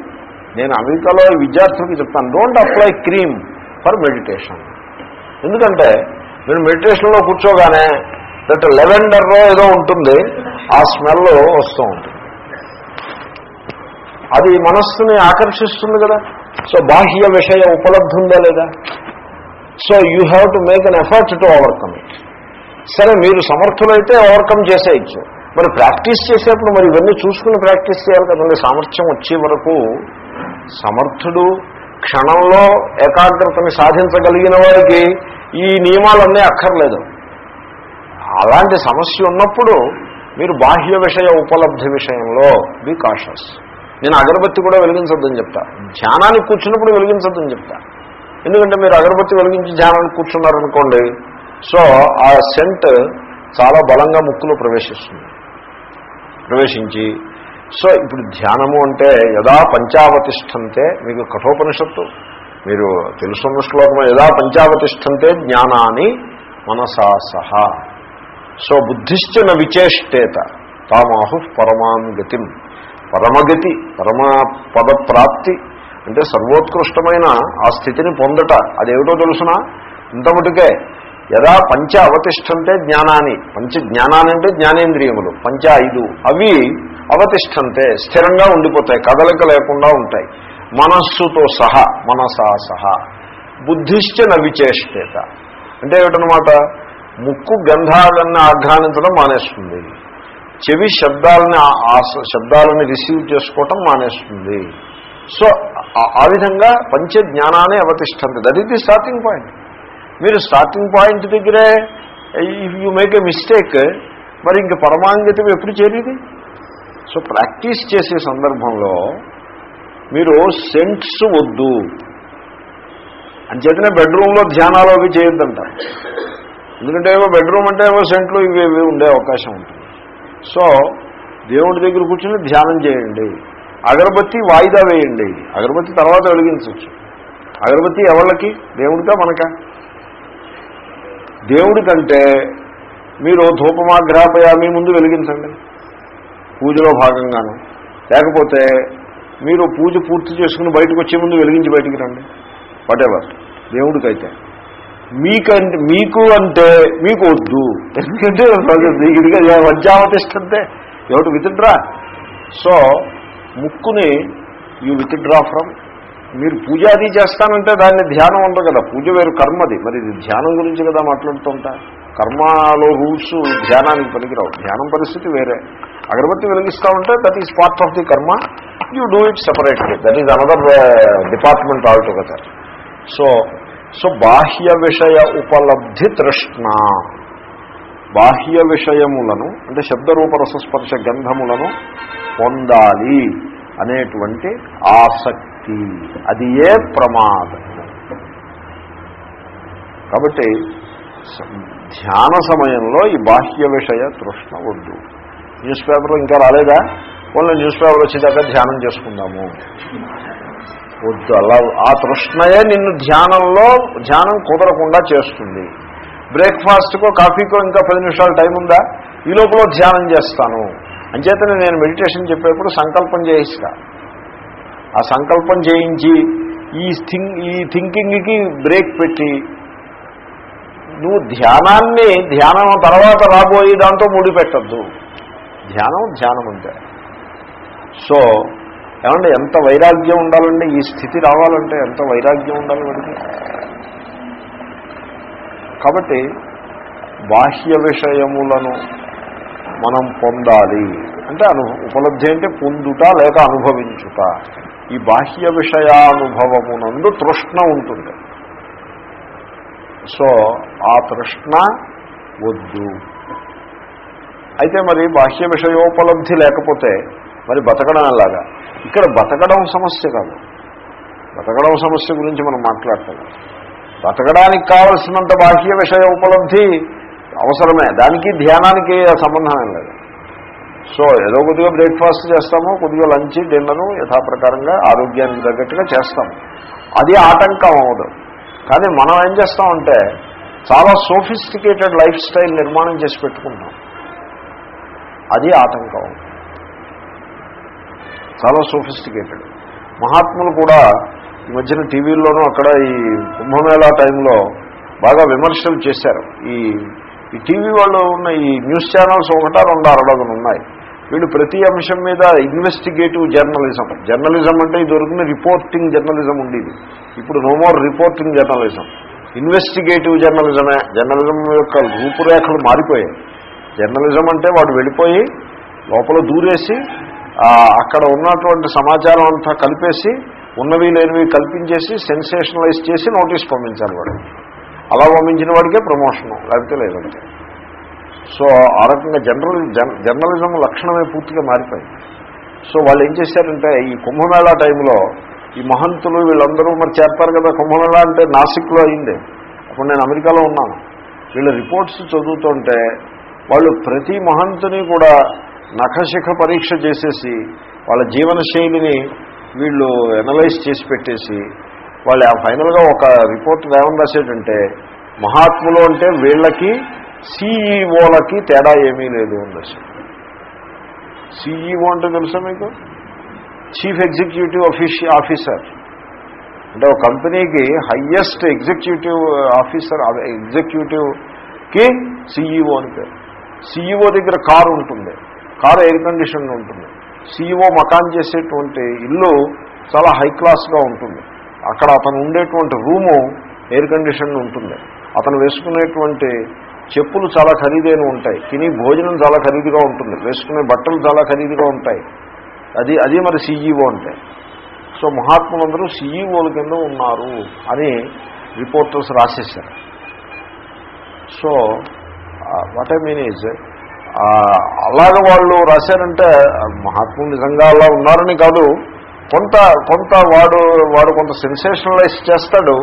నేను అమెరికాలో విద్యార్థులకు చెప్తాను. Don't apply cream for meditation ఎందుకంటే మీరు మెడిటేషన్లో కూర్చోగానే దట్ లెవెండర్లో ఏదో ఉంటుంది ఆ స్మెల్ వస్తూ ఉంటుంది. అది మనస్సుని ఆకర్షిస్తుంది కదా. సో బాహ్య విషయ ఉపలబ్ధి ఉందా లేదా? So you have to make an effort to overcome it సరే మీరు సమర్థులైతే ఓవర్కమ్ చేసేయచ్చు. మరి ప్రాక్టీస్ చేసేప్పుడు మరి ఇవన్నీ చూసుకుని ప్రాక్టీస్ చేయాలి కదండి సామర్థ్యం వచ్చే వరకు సమర్థుడు క్షణంలో ఏకాగ్రతని సాధించగలిగిన వారికి ఈ నియమాలన్నీ అక్కర్లేదు. అలాంటి సమస్య ఉన్నప్పుడు మీరు బాహ్య విషయ ఉపలబ్ధి విషయంలో బీ కాషస్ నేను అగరబత్తి కూడా వెలిగించొద్దని చెప్తా. ధ్యానానికి కూర్చున్నప్పుడు వెలిగించొద్దని చెప్తా. ఎందుకంటే మీరు అగరబత్తి వెలిగించి ధ్యానానికి కూర్చున్నారనుకోండి సో ఆ సెంట్ చాలా బలంగా ముక్కులో ప్రవేశిస్తుంది. ప్రవేశించి. సో ఇప్పుడు ధ్యానము అంటే యదా పంచావతిష్టంతే మీకు కఠోపనిషత్తు. మీరు తెలుసున్న శ్లోకము యదా పంచావతిష్టంతే జ్ఞానాన్ని మనసా సహా. సో బుద్ధిశ్చన విచేష్టేత తామాహు పరమాం గతిం. పరమగతి పరమ పదప్రాప్తి అంటే సర్వోత్కృష్టమైన ఆ స్థితిని పొందట. అదేమిటో తెలుసునా? ఇంతమటుకే యదా పంచ అవతిష్టంతే జ్ఞానాన్ని పంచ జ్ఞానాన్ని అంటే జ్ఞానేంద్రియములు. పంచ ఐదు. అవి అవతిష్టంతే స్థిరంగా ఉండిపోతాయి కదలిక లేకుండా ఉంటాయి. మనస్సుతో సహా మనసా సహా. బుద్ధిశ్చ నవిచేష్టేత. అంటే ఏమిటనమాట ముక్కు గంధాలను ఆఘ్రానించడం మానేస్తుంది. చెవి శబ్దాలని శబ్దాలని రిసీవ్ చేసుకోవటం మానేస్తుంది. సో ఆ- ఆ విధంగా పంచ జ్ఞానాన్ని అవతిష్టంది that is the starting point. మీరు స్టార్టింగ్ పాయింట్ దగ్గరే if you make a mistake మరి ఇంక పరమాంగతం ఎప్పుడు చేరేది? సో ప్రాక్టీస్ చేసే సందర్భంలో మీరు సెంట్స్ వద్దు. అంచేతనే బెడ్రూమ్లో ధ్యానాలు అవి చేయొద్దంట. ఎందుకంటే ఏవో బెడ్రూమ్ అంటే ఏవో సెంట్లు ఇవి ఇవి ఉండే అవకాశం ఉంటుంది. సో దేవుడి దగ్గర కూర్చొని ధ్యానం చేయండి. అగరబత్తి వాయిదా వేయండి. అగరబత్తి తర్వాత వెలిగించవచ్చు. అగరబత్తి ఎవళ్ళకి? దేవుడికా మనకా? దేవుడి కంటే మీరు ధూపమాగ్రహపయామి ముందు వెలిగించండి. పూజలో భాగంగాను. లేకపోతే మీరు పూజ పూర్తి చేసుకుని బయటకు వచ్చే ముందు వెలిగించి బయటికి రండి. వాటెవర్ దేవుడికైతే. మీకంటే మీకు అంటే మీకు వద్దు. ఎందుకంటే ఇదిగా వజ్రావతిష్టంటే ఎవరు విత్డ్రా? సో ముక్కుని యూ విత్డ్రా ఫ్రమ్ మీరు పూజ అది చేస్తానంటే దాన్ని ధ్యానం ఉండదు కదా. పూజ వేరు కర్మది. మరి ఇది ధ్యానం గురించి కదా మాట్లాడుతుంటా. కర్మలో రూల్స్ ధ్యానానికి పనికిరావు. ధ్యానం పరిస్థితి వేరే. అగరబత్తి వెలిగిస్తా ఉంటే that is part of the karma you do it separately that is another department all together so so బాహ్య విషయ ఉపలబ్ధి తృష్ణ. బాహ్య విషయములను అంటే శబ్దరూపరసస్పర్శ గంధములను పొందాలి. అనేటువంటి ఆసక్తి. అది ఏ ప్రమాదం? కాబట్టి ధ్యాన సమయంలో ఈ బాహ్య విషయ తృష్ణ వద్దు. న్యూస్ పేపర్లో ఇంకా రాలేదా? వాళ్ళ న్యూస్ పేపర్ వచ్చేదాకా ధ్యానం చేసుకుందాము. వద్దు అలా ఆ తృష్ణయే నిన్ను ధ్యానంలో ధ్యానం కుదరకుండా చేస్తుంది. బ్రేక్ఫాస్ట్కో కాఫీకో ఇంకా పది నిమిషాలు టైం ఉందా ఈ లోపల ధ్యానం చేస్తాను. అంచేతనే నేను మెడిటేషన్ చెప్పేప్పుడు సంకల్పం చేయిస్తా. ఆ సంకల్పం చేయించి ఈ థింక్ ఈ థింకింగ్కి బ్రేక్ పెట్టి నువ్వు ధ్యానాన్ని ధ్యానం తర్వాత రాబోయే దాంతో ముడిపెట్టద్దు ధ్యానం ధ్యానం అంతే సో ఏమంటే ఎంత వైరాగ్యం ఉండాలండి? ఈ స్థితి రావాలంటే ఎంత వైరాగ్యం ఉండాలి వాడికి? కాబట్టి బాహ్య విషయములను మనం పొందాలి. అంటే అను ఉపలబ్ధి అంటే పొందుట లేక అనుభవించుట. ఈ బాహ్య విషయానుభవమునందు తృష్ణ ఉంటుంది. సో ఆ తృష్ణ వద్దు. అయితే మరి బాహ్య విషయోపలబ్ధి లేకపోతే మరి బతకడం ఎలాగా? ఇక్కడ బతకడం సమస్య కాదు. బతకడం సమస్య గురించి మనం మాట్లాడతాం. బతకడానికి కావలసినంత బాహ్య విషయ ఉపలబ్ధి అవసరమే. దానికి ధ్యానానికి సంబంధం ఏం లేదు. సో ఏదో కొద్దిగా బ్రేక్ఫాస్ట్ చేస్తాము కొద్దిగా లంచ్ డిన్నరు యథాప్రకారంగా ఆరోగ్యానికి తగ్గట్టుగా చేస్తాము. అది ఆటంకం అవ్వదు. కానీ మనం ఏం చేస్తామంటే చాలా సోఫిస్టికేటెడ్ లైఫ్ స్టైల్ నిర్మాణం చేసి పెట్టుకుంటాం. అది ఆటంకం చాలా సోఫిస్టికేటెడ్. మహాత్ములు కూడా ఈ మధ్యన టీవీల్లోనూ అక్కడ ఈ కుంభమేళా టైంలో బాగా విమర్శలు చేశారు. ఈ ఈ టీవీ వాళ్ళు ఉన్న ఈ న్యూస్ ఛానల్స్ ఒకటా రెండు అరడగను ఉన్నాయి. వీళ్ళు ప్రతి అంశం మీద ఇన్వెస్టిగేటివ్ జర్నలిజం. జర్నలిజం అంటే ఇది దొరికిన రిపోర్టింగ్ జర్నలిజం ఉండేది. ఇప్పుడు no more reporting journalism. Investigative జర్నలిజమే. Journalism యొక్క రూపురేఖలు మారిపోయాయి. జర్నలిజం అంటే వాడు వెళ్ళిపోయి లోపల దూరేసి అక్కడ ఉన్నటువంటి సమాచారం అంతా కలిపేసి ఉన్నవి లేనివి కల్పించేసి సెన్సేషనలైజ్ చేసి నోటీస్ పంపించాలి వాడు. అలా పంపించిన వాడికే ప్రమోషను లేకపోతే లేదంటే సో ఆ రకంగా జనరల్ జర్నలిజం లక్షణమే పూర్తిగా మారిపోయింది. సో వాళ్ళు ఏం చేశారంటే ఈ కుంభమేళా టైంలో ఈ మహంతులు వీళ్ళందరూ మరి చేస్తారు కదా కుంభమేళా అంటే నాసిక్లో అయింది. అప్పుడు నేను అమెరికాలో ఉన్నాను. వీళ్ళ రిపోర్ట్స్ చదువుతుంటే వాళ్ళు ప్రతి మహంతుని కూడా నఖశిఖ పరీక్ష చేసేసి వాళ్ళ జీవన శైలిని వీళ్ళు ఎనలైజ్ చేసి పెట్టేసి వాళ్ళు ఫైనల్గా ఒక రిపోర్ట్ ఏమని రాసేటంటే మహాత్ములు అంటే వీళ్ళకి సిఈఓలకి తేడా ఏమీ లేదు అని రాశారు. సిఈఓ అంటే తెలుసా మీకు? చీఫ్ ఎగ్జిక్యూటివ్ అఫీషి ఆఫీసర్. అంటే ఒక కంపెనీకి హయ్యెస్ట్ ఎగ్జిక్యూటివ్ ఆఫీసర్ ఎగ్జిక్యూటివ్కి సిఈఓ అని పేరు. సిఈఓ దగ్గర కారు ఉంటుంది. కారు ఎయిర్ కండిషన్ ఉంటుంది. సీఈఓ మకాన్ చేసేటువంటి ఇల్లు చాలా హై క్లాస్గా ఉంటుంది. అక్కడ అతను ఉండేటువంటి రూము ఎయిర్ కండిషన్ ఉంటుంది. అతను వేసుకునేటువంటి చెప్పులు చాలా ఖరీదైన ఉంటాయి. తిని భోజనం చాలా ఖరీదుగా ఉంటుంది. వేసుకునే బట్టలు చాలా ఖరీదుగా ఉంటాయి. అది అది మరి సీఈఓ అంటే. సో మహాత్ములందరూ సీఈఓల కింద ఉన్నారు అని reporters రాసేశారు. So what I mean is అలాగ వాళ్ళు రాశారంటే మహాత్ములు నిజంగా అలా ఉన్నారని కాదు. కొంత కొంత వాడు వాడు కొంత సెన్సేషనలైజ్ చేస్తాడు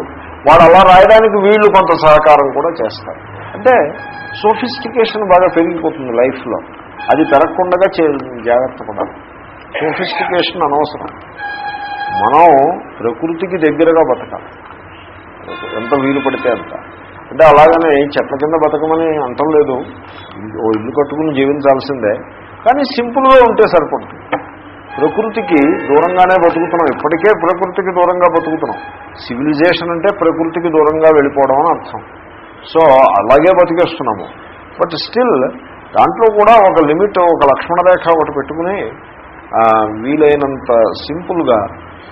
వాడు అలా రాయడానికి వీళ్ళు కొంత సహకారం కూడా చేస్తారు. అంటే సోఫిస్టికేషన్ బాగా పెరిగిపోతుంది లైఫ్లో. అది పెరగకుండా జాగ్రత్త పడాలి. సోఫిస్టికేషన్ అనవసరం. మనం ప్రకృతికి దగ్గరగా బతకాలి. ఎంత వీలు పడితే అంత. అంటే అలాగనే చెట్ల కింద బతకమని అంటం లేదు. ఓ ఇల్లు కట్టుకుని జీవించాల్సిందే. కానీ సింపుల్గా ఉంటే సరిపడుతుంది ప్రకృతికి దూరంగానే బతుకుతున్నాం. ఇప్పటికే ప్రకృతికి దూరంగా బతుకుతున్నాం. సివిలైజేషన్ అంటే ప్రకృతికి దూరంగా వెళ్ళిపోవడం అని అర్థం. సో అలాగే బతికేస్తున్నాము. బట్ స్టిల్ దాంట్లో కూడా ఒక లిమిట్ ఒక లక్ష్మణ రేఖ ఒకటి పెట్టుకుని వీలైనంత సింపుల్గా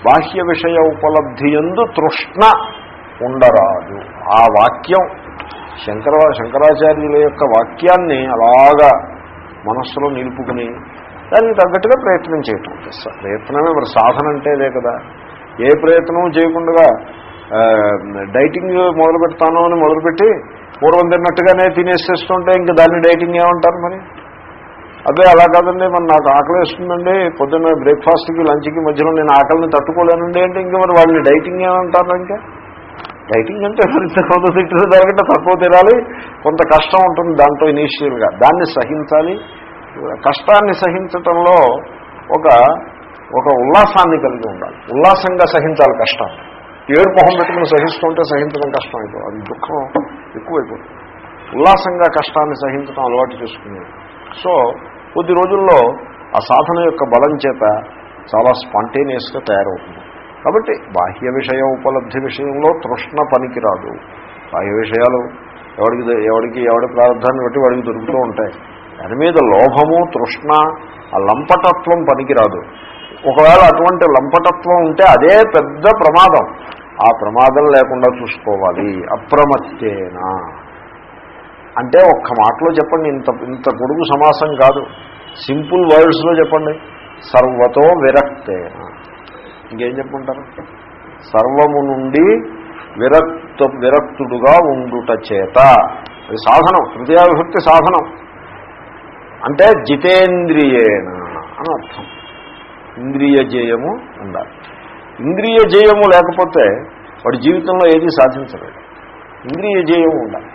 బాహ్య విషయ ఉపలబ్ధి ఎందు తృష్ణ ఉండరాదు. ఆ వాక్యం శంకర శంకరాచార్యుల యొక్క వాక్యాన్ని అలాగా మనస్సులో నిలుపుకుని దానికి తగ్గట్టుగా ప్రయత్నం చేయటం. ప్రయత్నమే మరి సాధన అంటే అదే కదా. ఏ ప్రయత్నం చేయకుండా డైటింగ్ మొదలు పెడతాను అని మొదలుపెట్టి పూర్వం తిన్నట్టుగానే తినేసేస్తుంటే ఇంకా దాన్ని డైటింగ్ ఏమంటారు మరి? అదే అలా కాదండి మరి నాకు ఆకలి వేస్తుందండి. పొద్దున్న బ్రేక్ఫాస్ట్కి లంచ్కి మధ్యలో నేను ఆకలిని తట్టుకోలేనండి అంటే ఇంకా మరి వాళ్ళని డైటింగ్ ఏమంటారు ఇంకా? డైటింగ్ అంటే మరి కొంత తిట్టిన దానికంటే తక్కువ తినాలి కొంత కష్టం ఉంటుంది దాంతో ఇనీషియల్గా దాన్ని సహించాలి కష్టాన్ని సహించటంలో ఒక ఒక ఉల్లాసాన్ని కలిగి ఉండాలి. ఉల్లాసంగా సహించాలి కష్టం. ఏడు మొహం పెట్టుకుని సహిస్తుంటే సహించడం కష్టం అయిపోతుంది అది దుఃఖం ఎక్కువైపోతుంది. ఉల్లాసంగా కష్టాన్ని సహించడం అలవాటు చేసుకునేది. సో కొద్ది రోజుల్లో ఆ సాధన యొక్క బలం చేత చాలా స్పాంటేనియస్గా తయారవుతుంది. కాబట్టి బాహ్య విషయ ఉపలబ్ధి విషయంలో తృష్ణ పనికిరాదు. బాహ్య విషయాలు ఎవడికి ఎవడికి ఎవడి ప్రారంభాన్ని బట్టి వాడికి దొరుకుతూ ఉంటాయి. దాని మీద లోభము తృష్ణ ఆ లంపటత్వం పనికిరాదు. ఒకవేళ అటువంటి లంపటత్వం ఉంటే అదే పెద్ద ప్రమాదం. ఆ ప్రమాదం లేకుండా చూసుకోవాలి. అప్రమత్తేనా? అంటే ఒక్క మాటలో చెప్పండి ఇంత ఇంత పొడుగు సమాసం కాదు. సింపుల్ వర్డ్స్లో చెప్పండి. సర్వతో విరక్తేన? ఇంకేం చెప్పమంటారు? సర్వము నుండి విరక్త విరక్తుడుగా ఉండుట చేత. అది సాధనం తృతీయ విభక్తి సాధనం. అంటే జితేంద్రియేణ అని అర్థం. ఇంద్రియ జయము ఉండాలి. ఇంద్రియ జయము లేకపోతే వాడి జీవితంలో ఏది సాధించలేడు ఇంద్రియ జయము ఉండాలి.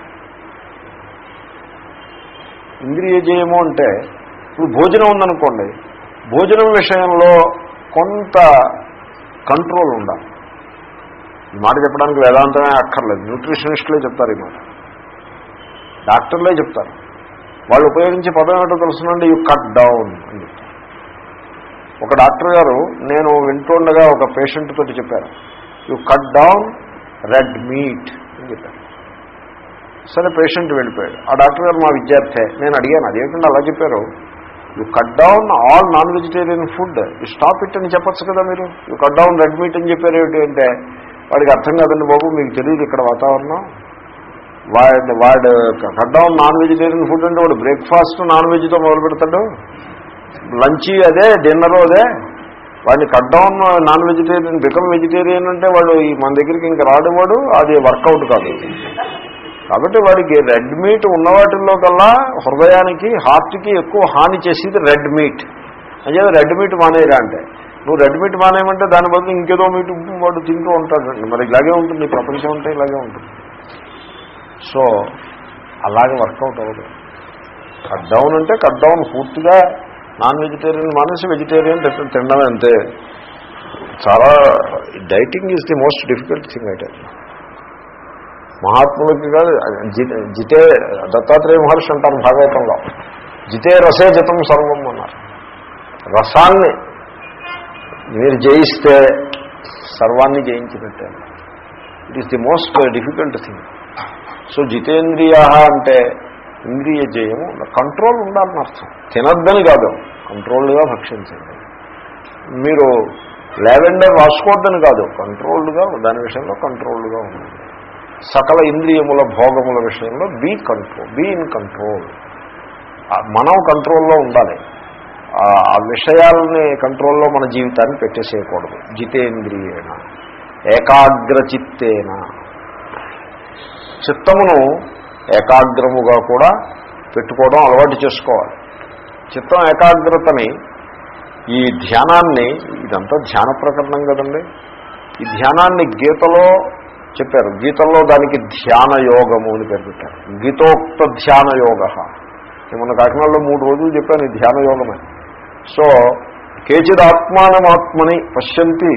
ఇంద్రియ జయము అంటే ఇప్పుడు భోజనం ఉందనుకోండి భోజనం విషయంలో కొంత కంట్రోల్ ఉండాలి. ఈ మాట చెప్పడానికి వేదాంతమే అక్కర్లేదు. న్యూట్రిషనిస్టులే చెప్తారు ఈ మాట. డాక్టర్లే చెప్తారు. వాళ్ళు ఉపయోగించే పదం ఏంటో తెలుసునండి. యూ కట్ డౌన్ అని ఒక డాక్టర్ గారు నేను వింటుండగా ఒక పేషెంట్ తోటి చెప్పారు. You cut down red meat అని చెప్పారు. సరే పేషెంట్ వెళ్ళిపోయాడు. ఆ డాక్టర్ గారు మా విద్యార్థే నేను అడిగాను. అదేంటంటే అలా చెప్పారు? You cut down all non vegetarian food you stop it అని చెప్పచ్చు కదా మీరు. You cut down red meat అని చెప్పారు ఏమిటి అంటే వాడికి అర్థం కాదండి బాబు మీకు తెలియదు ఇక్కడ వాతావరణం. వాడు వాడు cut down non vegetarian food అంటే వాడు బ్రేక్ఫాస్ట్ నాన్ వెజ్తో మొదలు పెడతాడు. లంచ్ అదే డిన్నర్ అదే. వాడిని cut down non vegetarian become vegetarian అంటే వాడు ఈ మన దగ్గరికి ఇంకా రాడు వాడు అది వర్కౌట్ కాదు. కాబట్టి వాడికి రెడ్ మీట్ ఉన్న వాటిల్లో కల్లా హృదయానికి హార్ట్కి ఎక్కువ హాని చేసేది రెడ్ మీట్. అంటే రెడ్ మీట్ మానేయరా అంటే. నువ్వు రెడ్ మీట్ మానేయమంటే దాని బదులు ఇంకేదో మీట్ వాడు తింటూ ఉంటాడు. మరి ఇలాగే ఉంటుంది ప్రపంచం అంటే ఇలాగే ఉంటుంది. సో అలాగే వర్కౌట్ అవ్వదు. కట్ డౌన్ అంటే కట్ డౌన్ పూర్తిగా నాన్ వెజిటేరియన్ మానేసి వెజిటేరియన్ తినడమే అంతే. చాలా dieting is the most difficult thing అయితే. మహాత్ములకి కాదు జితే దత్తాత్రేయ మహర్షి అంటారు భాగవతంలో. జితే రసే జతం సర్వం అన్నారు. రసాన్ని మీరు జయిస్తే సర్వాన్ని జయించినట్టే it is the most difficult thing so జితేంద్రియ అంటే ఇంద్రియ జయము. కంట్రోల్ ఉండాలని అర్థం. తినద్దని కాదు. కంట్రోల్డ్గా భక్షించండి. మీరు లావెండర్ రాసుకోవద్దని కాదు. కంట్రోల్డ్గా దాని విషయంలో కంట్రోల్డ్గా ఉండండి. సకల ఇంద్రియముల భోగముల విషయంలో be control be in control మనం కంట్రోల్లో ఉండాలి. ఆ విషయాలని కంట్రోల్లో మన జీవితాన్ని పెట్టేసేయకూడదు. జితేంద్రియేణ ఏకాగ్రచిత్తేన. చిత్తమును ఏకాగ్రముగా కూడా పెట్టుకోవడం అలవాటు చేసుకోవాలి. చిత్తం ఏకాగ్రతని ఈ ధ్యానాన్ని ఇదంతా ధ్యాన ప్రకరణం కదండి. ఈ ధ్యానాన్ని గీతలో చెప్పారు. గీతల్లో దానికి ధ్యాన యోగము అని పేరు పెట్టారు. గీతోక్త ధ్యాన యోగ. మొన్న కాకినాడలో మూడు రోజులు చెప్పాను ఈ ధ్యాన యోగమే. సో కేచిద్ ఆత్మానమాత్మని పశ్యంతి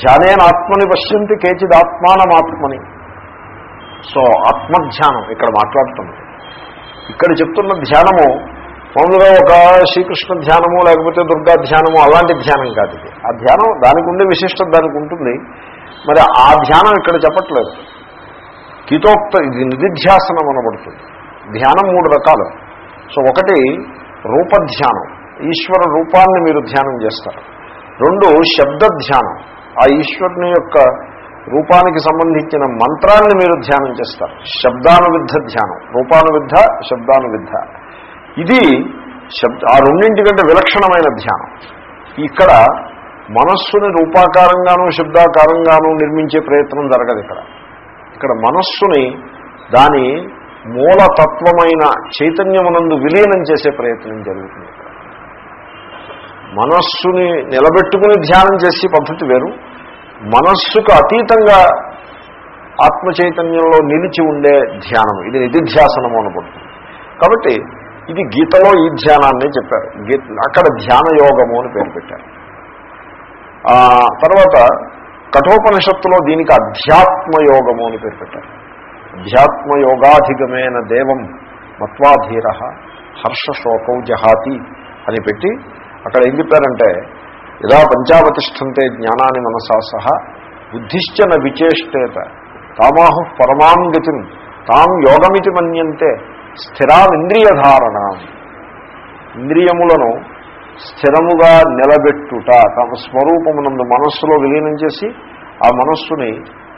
ధ్యానేన ఆత్మని పశ్యంతి కేచిద్ ఆత్మానమాత్మని సో ఆత్మధ్యానం ఇక్కడ మాట్లాడుతుంది. ఇక్కడ చెప్తున్న ధ్యానము మామూలుగా ఒక శ్రీకృష్ణ ధ్యానము లేకపోతే దుర్గా ధ్యానము అలాంటి ధ్యానం కాదు ఇది. ఆ ధ్యానం దానికి ఉండే విశిష్టత దానికి ఉంటుంది. మరి ఆ ధ్యానం ఇక్కడ చెప్పట్లేదు. గీతోక్త ఇది నిధిధ్యాసనం అనబడుతుంది. ధ్యానం మూడు రకాలు. సో ఒకటి రూపధ్యానం. ఈశ్వర రూపాన్ని మీరు ధ్యానం చేస్తారు. రెండు శబ్ద ధ్యానం ఆ ఈశ్వరుని యొక్క రూపానికి సంబంధించిన మంత్రాన్ని మీరు ధ్యానం చేస్తారు. శబ్దానువిద్ధ ధ్యానం. రూపానువిద్ధ శబ్దానువిద్ధ. ఇది శబ్ద ఆ రెండింటికంటే విలక్షణమైన ధ్యానం. ఇక్కడ మనస్సుని రూపాకారంగాను శబ్దాకారంగాను నిర్మించే ప్రయత్నం జరగదు ఇక్కడ. ఇక్కడ మనస్సుని దాని మూలతత్వమైన చైతన్యమునందు విలీనం చేసే ప్రయత్నం జరుగుతుంది మనస్సుని నిలబెట్టుకుని ధ్యానం చేసే పద్ధతి వేరు. మనస్సుకు అతీతంగా ఆత్మ చైతన్యంలో నిలిచి ఉండే ధ్యానం ఇది నిధిధ్యాసనము అనబడుతుంది కాబట్టి ఇది గీతలో ఈ ధ్యానాన్ని చెప్పారు. గీత అక్కడ ధ్యాన యోగము అని పేరు పెట్టారు. తర్వాత కఠోపనిషత్తులో దీనికి అధ్యాత్మయోగము అని పేరు పెట్టారు. అధ్యాత్మయోగాధిగమైన దేవం మత్వాధీర హర్షశోకౌ జహాతి అని పెట్టి అక్కడ ఏం చెప్పారంటే యదా పంచావతిష్టంతే జ్ఞానాన్ని మనసా సహ బుద్ధిశ్చన విచేష్టేత తామాహు పరమాంగతిం తాం యోగమితి మన్యంతే స్థిరామింద్రియధారణ. ఇంద్రియములను స్థిరముగా నిలబెట్టుట తమ స్వరూపమునందు మనస్సులో విలీనం చేసి ఆ మనస్సుని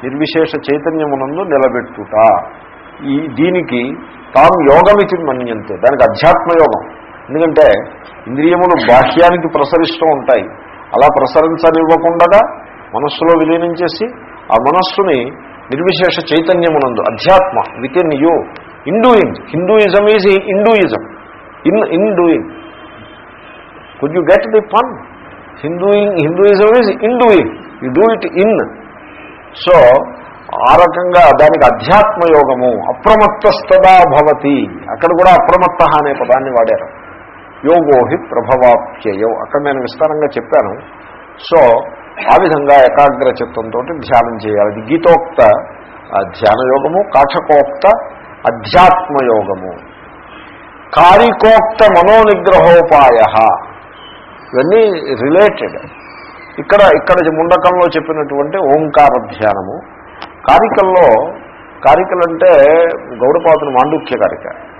నిర్విశేష చైతన్యమునందు నిలబెట్టుట. ఈ దీనికి తాం యోగమితి మన్యంతే దానికి అధ్యాత్మ యోగం ఎందుకంటే ఇంద్రియములు బాహ్యానికి ప్రసరిస్తూ ఉంటాయి. అలా ప్రసరించనివ్వకుండా మనస్సులో విలీనం చేసి ఆ మనస్సుని నిర్విశేష చైతన్యమునందు అధ్యాత్మ within you in doing Hinduism is Hinduism in in doing could you get the fun in doing Hinduism is in doing you do it in so ఆ రకంగా దానికి అధ్యాత్మ యోగము అప్రమత్తస్తదా భవతి. అక్కడ కూడా అప్రమత్త అనే పదాన్ని వాడారు. యోగోహి ప్రభవాప్యయో. అక్కడ నేను విస్తారంగా చెప్పాను. సో ఆ విధంగా ఏకాగ్ర చిత్తంతో ధ్యానం చేయాలి. ఇది గీతోక్త ధ్యాన యోగము కాఠకోక్త అధ్యాత్మయోగము. కారికోక్త మనోనిగ్రహోపాయ. ఇవన్నీ రిలేటెడ్ ఇక్కడ ఇక్కడ ముండకంలో చెప్పినటువంటి ఓంకార ధ్యానము. కారికల్లో కారికలంటే గౌడపాదుని మాండుక్య కారిక.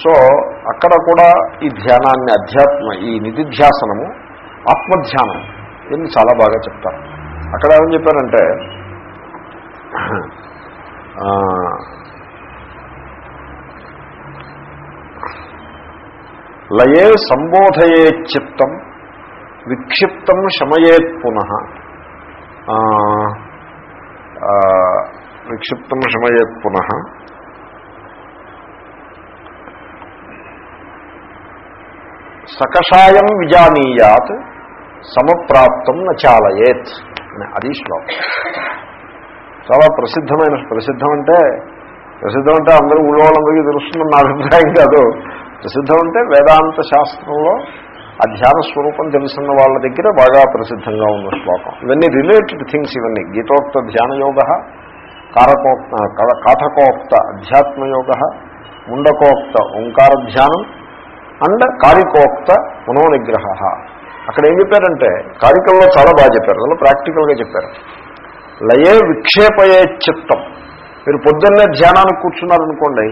సో అక్కడ కూడా ఈ ధ్యానాన్ని అధ్యాత్మ ఈ నిధిధ్యాసనము ఆత్మధ్యానం దీన్ని చాలా బాగా చెప్తారు. అక్కడ ఏమని చెప్పారంటే లయే సంబోధయే చిత్తం విక్షిప్తం శమయేత్ పునః. విక్షిప్తం శమయేత్ పునః. సకషాయం విజానీయాత్ సమప్రాప్తం నచాలయేత్ అని అది శ్లోకం. చాలా ప్రసిద్ధమైన ప్రసిద్ధం అంటే ప్రసిద్ధం అంటే అందరూ ఊళ్ళో తెలుస్తుందని నా అభిప్రాయం కాదు. ప్రసిద్ధం అంటే వేదాంత శాస్త్రంలో ఆ ధ్యాన స్వరూపం తెలుసున్న వాళ్ళ దగ్గర బాగా ప్రసిద్ధంగా ఉన్న శ్లోకం. ఇవన్నీ రిలేటెడ్ థింగ్స్ ఇవన్నీ. గీతోక్త ధ్యానయోగ కారకోక్త కా- అధ్యాత్మయోగ ముండకోక్త ఓంకార ధ్యానం అండ్ కారికోక్త మనోనిగ్రహ. అక్కడ ఏం చెప్పారంటే కారికల్లో చాలా బాగా చెప్పారు. అందులో ప్రాక్టికల్గా చెప్పారు. లయే విక్షేపయే చిత్తం. మీరు పొద్దున్నే ధ్యానానికి కూర్చున్నారనుకోండి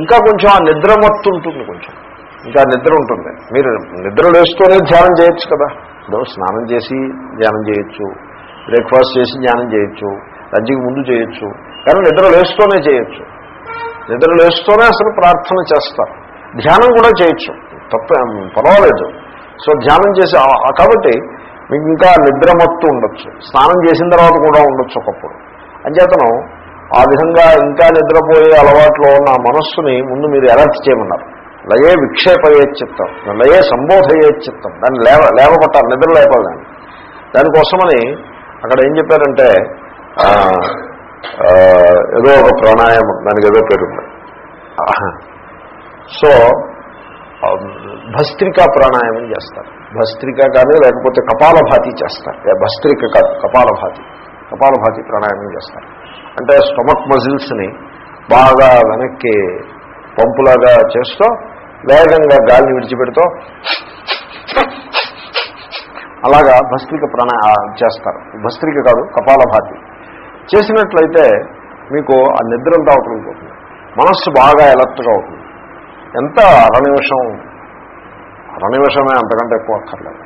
ఇంకా కొంచెం ఆ నిద్ర మత్తు ఉంటుంది కొంచెం. ఇంకా నిద్ర ఉంటుంది. మీరు నిద్ర లేస్తూనే ధ్యానం చేయొచ్చు కదా. ఇప్పుడు స్నానం చేసి ధ్యానం చేయొచ్చు. బ్రేక్ఫాస్ట్ చేసి ధ్యానం చేయొచ్చు. లంచ్కి ముందు చేయొచ్చు. కానీ నిద్ర లేస్తూనే చేయొచ్చు. నిద్ర లేస్తూనే అసలు ప్రార్థన చేస్తారు. ధ్యానం కూడా చేయొచ్చు. తప్ప పర్వాలేదు. సో ధ్యానం చేసి కాబట్టి మీకు ఇంకా నిద్రమత్తు ఉండొచ్చు. స్నానం చేసిన తర్వాత కూడా ఉండొచ్చు ఒకప్పుడు. అంచేతను ఆ విధంగా ఇంకా నిద్రపోయే అలవాట్లో ఉన్న మనస్సుని ముందు మీరు అలర్ట్ చేయమన్నారు. లయే విక్షేపయే చిత్తం. లయే సంబోధయే చిత్తం. దాన్ని లేవ లేవగొట్టాలి నిద్ర లేపాలి దాన్ని దానికోసమని అక్కడ ఏం చెప్పారంటే ఏదో ఒక ప్రాణాయామం దానికి ఏదో పేరు సో భస్త్రికా ప్రాణాయామం చేస్తారు. భస్త్రిక కానీ లేకపోతే కపాలభాతి చేస్తారు. భస్త్రిక కాదు కపాలభాతి. కపాలభాతి ప్రాణాయామం చేస్తారు. అంటే స్టమక్ మజిల్స్ని బాగా వెనక్కి పంపులాగా చేస్తూ వేగంగా గాలిని విడిచిపెడుతూ అలాగా భస్త్రిక ప్రాణ చేస్తారు. భస్త్రిక కాదు కపాలభాతి. చేసినట్లయితే మీకు ఆ నిద్రంతా అవతలికి మనస్సు బాగా ఎలర్ట్గా అవుతుంది. ఎంత అర నిమిషం అంతకంటే ఎక్కువ అక్కర్లేదు.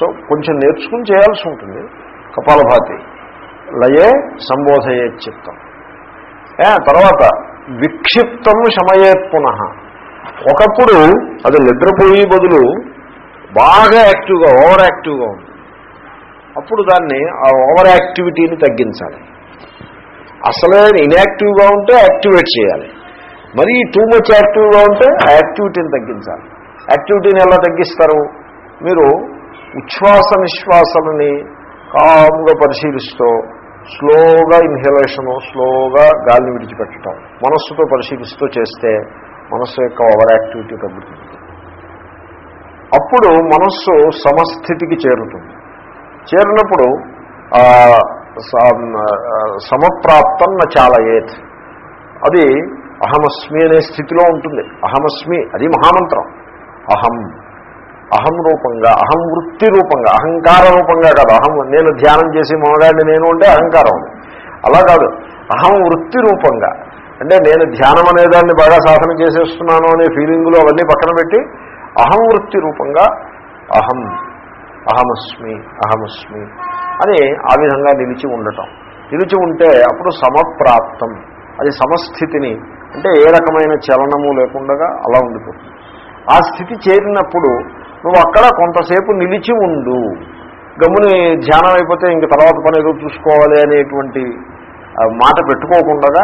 సో కొంచెం నేర్చుకుని చేయాల్సి ఉంటుంది. కపాలభాతి. లయే సంబోధయే చిత్తం. ఏ, తర్వాత విక్షిప్తం శమయే పునః. ఒకప్పుడు అది నిద్రపోయి బదులు బాగా యాక్టివ్గా ఓవర్ యాక్టివ్గా ఉంది. అప్పుడు దాన్ని ఆ ఓవర్ యాక్టివిటీని తగ్గించాలి. అసలే ఇన్యాక్టివ్గా ఉంటే యాక్టివేట్ చేయాలి. మరి టూ మచ్ యాక్టివ్గా ఉంటే ఆ యాక్టివిటీని తగ్గించాలి. యాక్టివిటీని ఎలా తగ్గిస్తారు? మీరు ఉచ్ఛ్వాస నిశ్వాసాలని కాముగా పరిశీలిస్తూ స్లోగా ఇన్హలేషను స్లోగా గాలిని విడిచిపెట్టడం మనస్సుతో పరిశీలిస్తూ చేస్తే మనస్సు యొక్క ఓవర్ యాక్టివిటీ తగ్గుతుంది. అప్పుడు మనస్సు సమస్థితికి చేరుతుంది. చేరినప్పుడు సమప్రాప్తం చాలయేత్ అది అహమస్మి అనే స్థితిలో ఉంటుంది. అహమస్మి అది మహామంత్రం. అహం. అహం రూపంగా అహం వృత్తి రూపంగా అహంకార రూపంగా కాదు. అహం నేను ధ్యానం చేసి మొనగాడిని నేను అంటే అహంకారం. అలా కాదు. అహం వృత్తి రూపంగా. అంటే నేను ధ్యానం అనేదాన్ని బాగా సాధన చేసేస్తున్నాను అనే ఫీలింగులు అవన్నీ పక్కన పెట్టి అహం వృత్తి రూపంగా అహం అహమస్మి అహమస్మి అని ఆ విధంగా నిలిచి ఉండటం. నిలిచి ఉంటే అప్పుడు సమప్రాప్తం. అది సమస్థితిని అంటే ఏ రకమైన చలనము లేకుండా అలా ఉండిపోతుంది. ఆ స్థితి చేరినప్పుడు నువ్వు అక్కడ కొంతసేపు నిలిచి ఉండు. గమ్ముని ధ్యానం అయిపోతే ఇంక తర్వాత పని ఏదో చూసుకోవాలి అనేటువంటి మాట పెట్టుకోకుండా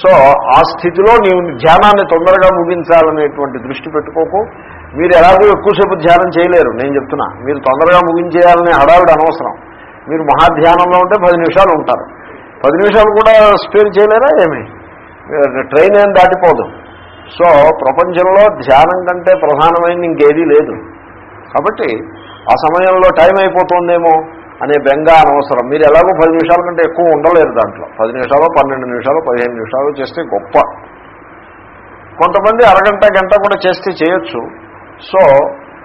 సో ఆ స్థితిలో నీవు ధ్యానాన్ని తొందరగా ముగించాలనేటువంటి దృష్టి పెట్టుకోకు. మీరు ఎలాగో ఎక్కువసేపు ధ్యానం చేయలేరు నేను చెప్తున్నా. మీరు తొందరగా ముగించేయాలనే హడావిడ అనవసరం. మీరు మహాధ్యానంలో ఉంటే పది నిమిషాలు ఉంటారు. పది నిమిషాలు కూడా స్పేర్ చేయలేరా ఏమి? ట్రైన్ ఏం దాటిపోదు. సో ప్రపంచంలో ధ్యానం కంటే ప్రధానమైనది ఇంకేదీ లేదు. కాబట్టి ఆ సమయంలో టైం అయిపోతుందేమో అనే బెంగ అనవసరం. మీరు ఎలాగో పది నిమిషాల కంటే ఎక్కువ ఉండలేరు దాంట్లో. పది నిమిషాలు పన్నెండు నిమిషాలు పదిహేను నిమిషాలు చేస్తే గొప్ప. కొంతమంది అరగంట గంట కూడా చేస్తే చేయొచ్చు. సో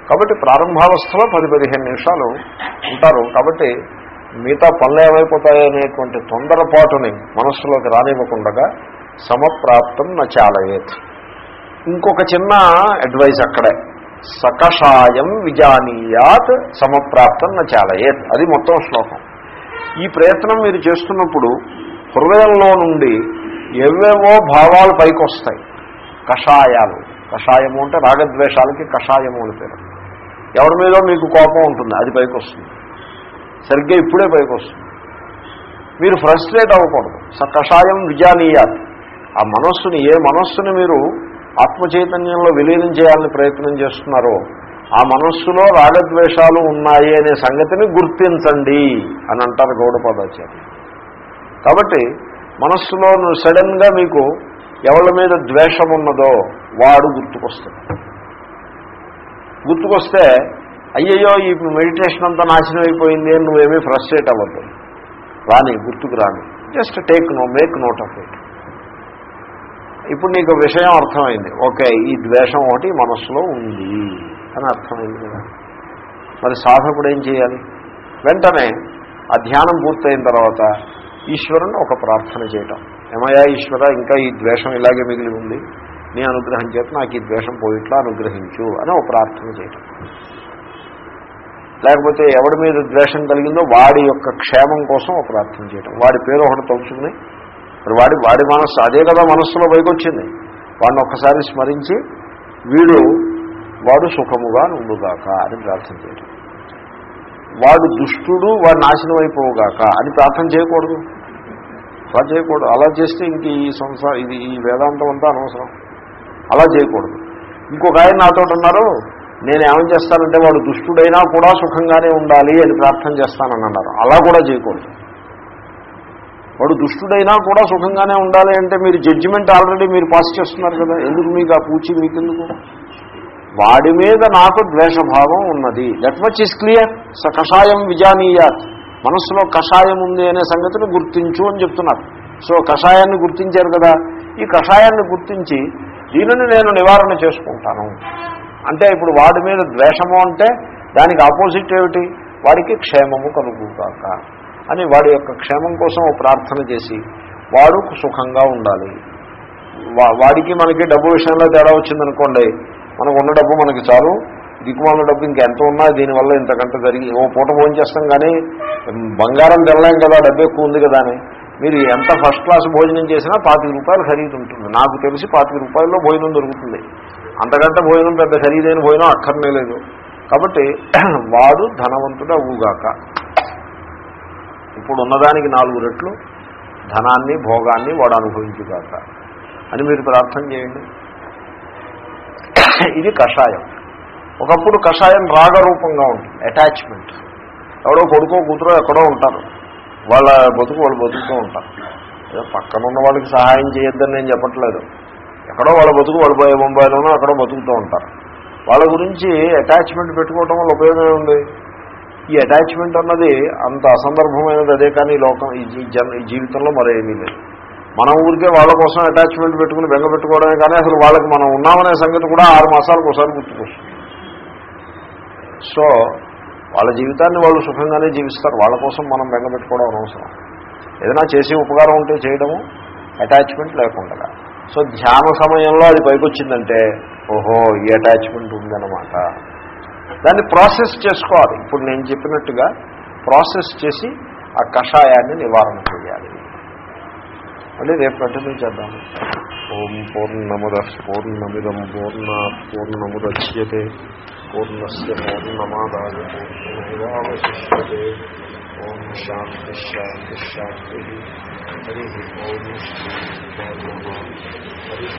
కాబట్టి ప్రారంభావస్థలో పది పదిహేను నిమిషాలు ఉంటారు. కాబట్టి మిగతా పనులు ఏమైపోతాయనేటువంటి తొందరపాటుని మనస్సులోకి రానివ్వకుండా సమప్రాప్తం నచాలయేత్ ఇంకొక చిన్న అడ్వైజ్ అక్కడే. సకషాయం విజానీయాత్ సమప్రాప్తం నచాలయేత్ అది మొత్తం శ్లోకం. ఈ ప్రయత్నం మీరు చేస్తున్నప్పుడు హృదయంలో నుండి ఎవేవో భావాలు పైకి వస్తాయి కషాయాలు. కషాయము అంటే రాగద్వేషాలకి కషాయము అని పేరు. ఎవరి మీద మీకు కోపం ఉంటుంది అది పైకి వస్తుంది సరిగ్గా ఇప్పుడే పైకి వస్తుంది. మీరు ఫ్రస్ట్రేట్ అవ్వకూడదు. స కషాయం విజానీయాత్. ఆ మనస్సుని ఏ మనస్సుని మీరు ఆత్మచైతన్యంలో విలీనం చేయాలని ప్రయత్నం చేస్తున్నారో ఆ మనస్సులో రాగద్వేషాలు ఉన్నాయి అనే సంగతిని గుర్తించండి అని అంటారు గౌడపాదాచార్య కాబట్టి మనస్సులో సడన్గా మీకు ఎవరి మీద ద్వేషం ఉన్నదో వాడు గుర్తుకొస్తాడు. గుర్తుకొస్తే అయ్యయ్యో ఈ మెడిటేషన్ అంతా నాశనం అయిపోయింది అని నువ్వేమీ ఫ్రస్ట్రేట్ అవ్వద్దు. రాని గుర్తుకు రాని. Just take no make note of it ఇప్పుడు నీకు విషయం అర్థమైంది. ఓకే ఈ ద్వేషం ఒకటి మనస్సులో ఉంది అని అర్థమైంది కదా. మరి సాధకుడు ఏం చేయాలి? వెంటనే ఆ ధ్యానం పూర్తయిన తర్వాత ఈశ్వరుని ఒక ప్రార్థన చేయటం. ఏమయ్యా ఈశ్వర ఇంకా ఈ ద్వేషం ఇలాగే మిగిలి ఉంది. నీ అనుగ్రహం చేత నాకు ఈ ద్వేషం పోయిట్లా అనుగ్రహించు అని ఒక ప్రార్థన చేయటం. లేకపోతే ఎవడి మీద ద్వేషం కలిగిందో వాడి యొక్క క్షేమం కోసం ఒక ప్రార్థన చేయడం వాడి పేరు ఒకటి తలుచుకుని మరి వాడి వాడి మనస్సు అదే కదా మనస్సులో పైకొచ్చింది. వాడిని ఒక్కసారి స్మరించి వీడు వాడు సుఖముగా నుండుగాక అని ప్రార్థన చేయడం వాడు దుష్టుడు వాడు నాశనం అయిపోవుగాక అని ప్రార్థన చేయకూడదు. అలా చేయకూడదు. అలా చేస్తే ఇంక ఈ సంసారం ఇది ఈ వేదాంతం అంతా అనవసరం. అలా చేయకూడదు. ఇంకొక ఆయన నాతో ఉన్నారు. నేను ఏమని చేస్తానంటే వాడు దుష్టుడైనా కూడా సుఖంగానే ఉండాలి అని ప్రార్థన చేస్తానని అన్నారు అలా కూడా చేయకూడదు. వాడు దుష్టుడైనా కూడా సుఖంగానే ఉండాలి అంటే మీరు జడ్జిమెంట్ ఆల్రెడీ మీరు పాస్ చేస్తున్నారు కదా ఎందుకు మీకు ఆ పూచి మీకెందుకు? వాడి మీద నాకు ద్వేషభావం ఉన్నది. దట్ మచ్ ఇస్ క్లియర్ స కషాయం విజానీయాత్. మనస్సులో కషాయం ఉంది అనే సంగతిని గుర్తించు అని చెప్తున్నారు. సో కషాయాన్ని గుర్తించారు కదా. ఈ కషాయాన్ని గుర్తించి దీనిని నేను నివారణ చేసుకుంటాను. అంటే ఇప్పుడు వాడి మీద ద్వేషము అంటే దానికి ఆపోజిట్ ఏమిటి? వాడికి క్షేమము కలుగుగాక అని వాడి యొక్క క్షేమం కోసం ప్రార్థన చేసి వాడు సుఖంగా ఉండాలి. వా- వాడికి మనకి డబ్బు విషయంలో తేడా వచ్చిందనుకోండి మనకు ఉన్న డబ్బు మనకి చాలు. దిక్కుమాల డబ్బు ఇంకెంత ఉన్నా దీనివల్ల ఇంతకంటే జరిగి ఓ పూట భోజనం చేస్తాం కానీ బంగారం తెల్లాం కదా డబ్బు ఎక్కువ ఉంది కదా అని. మీరు ఎంత ఫస్ట్ క్లాస్ భోజనం చేసినా పాతిక రూపాయలు ఖరీదు ఉంటుంది. నాకు తెలిసి పాతిక రూపాయల్లో భోజనం దొరుకుతుంది. అంతకంటే భోజనం పెద్ద ఖరీదైన భోజనం అక్కర్నే లేదు. కాబట్టి వాడు ధనవంతుడు అవ్వుగాక ఇప్పుడు ఉన్నదానికి నాలుగు రెట్లు ధనాన్ని భోగాన్ని వాడు అనుభవించుగాక. అని మీరు ప్రార్థన చేయండి. ఇది కషాయం. ఒకప్పుడు కషాయం రాగరూపంగా ఉంటుంది. అటాచ్మెంట్ ఎవడో కొడుకో కూతురో ఎక్కడో ఉంటారు. వాళ్ళ బతుకు వాళ్ళు బతుకుతూ ఉంటారు. ఏదో పక్కన ఉన్న వాళ్ళకి సహాయం చేయొద్దని నేను చెప్పట్లేదు. ఎక్కడో వాళ్ళ బతుకు వాళ్ళు పోయే ముంబైలోనో ఎక్కడో బతుకుతూ ఉంటారు. వాళ్ళ గురించి అటాచ్మెంట్ పెట్టుకోవడం వల్ల ఉపయోగం ఉంది ఈ అటాచ్మెంట్ అన్నది అంత అసందర్భమైనది అదే కానీ లోకం ఈ జీ- జన ఈ జీవితంలో మరేమీ లేదు. మన ఊరికే వాళ్ళ కోసం అటాచ్మెంట్ పెట్టుకుని బెంగ పెట్టుకోవడమే కానీ అసలు వాళ్ళకి మనం ఉన్నామనే సంగతి కూడా ఆరు మాసాలకు ఒకసారి గుర్తుకొస్తుంది. సో వాళ్ళ జీవితాన్ని వాళ్ళు సుఖంగానే జీవిస్తారు. వాళ్ళ కోసం మనం బెంగపెట్టుకోవడం అనవసరం. ఏదైనా చేసే ఉపకారం ఉంటే చేయడము అటాచ్మెంట్ లేకుండా. సో ధ్యాన సమయంలో అది పైకొచ్చిందంటే ఓహో ఈ అటాచ్మెంట్ ఉందన్నమాట. దాన్ని ప్రాసెస్ చేసుకోవాలి. ఇప్పుడు నేను చెప్పినట్టుగా ప్రాసెస్ చేసి ఆ కషాయాన్ని నివారణ చేయాలి. మళ్ళీ రేపు కంటిన్యూ చేద్దాం. ఓం పూర్ణముద పూర్ణమిదం పూర్ణ పూర్ణముద్యతే. पूर्णस्य पूर्णमादाय पूर्णमेवावशिष्यते ॐ शान्तिः शान्तिः शान्तिः हरिः ओं श्री भगवान् हरिः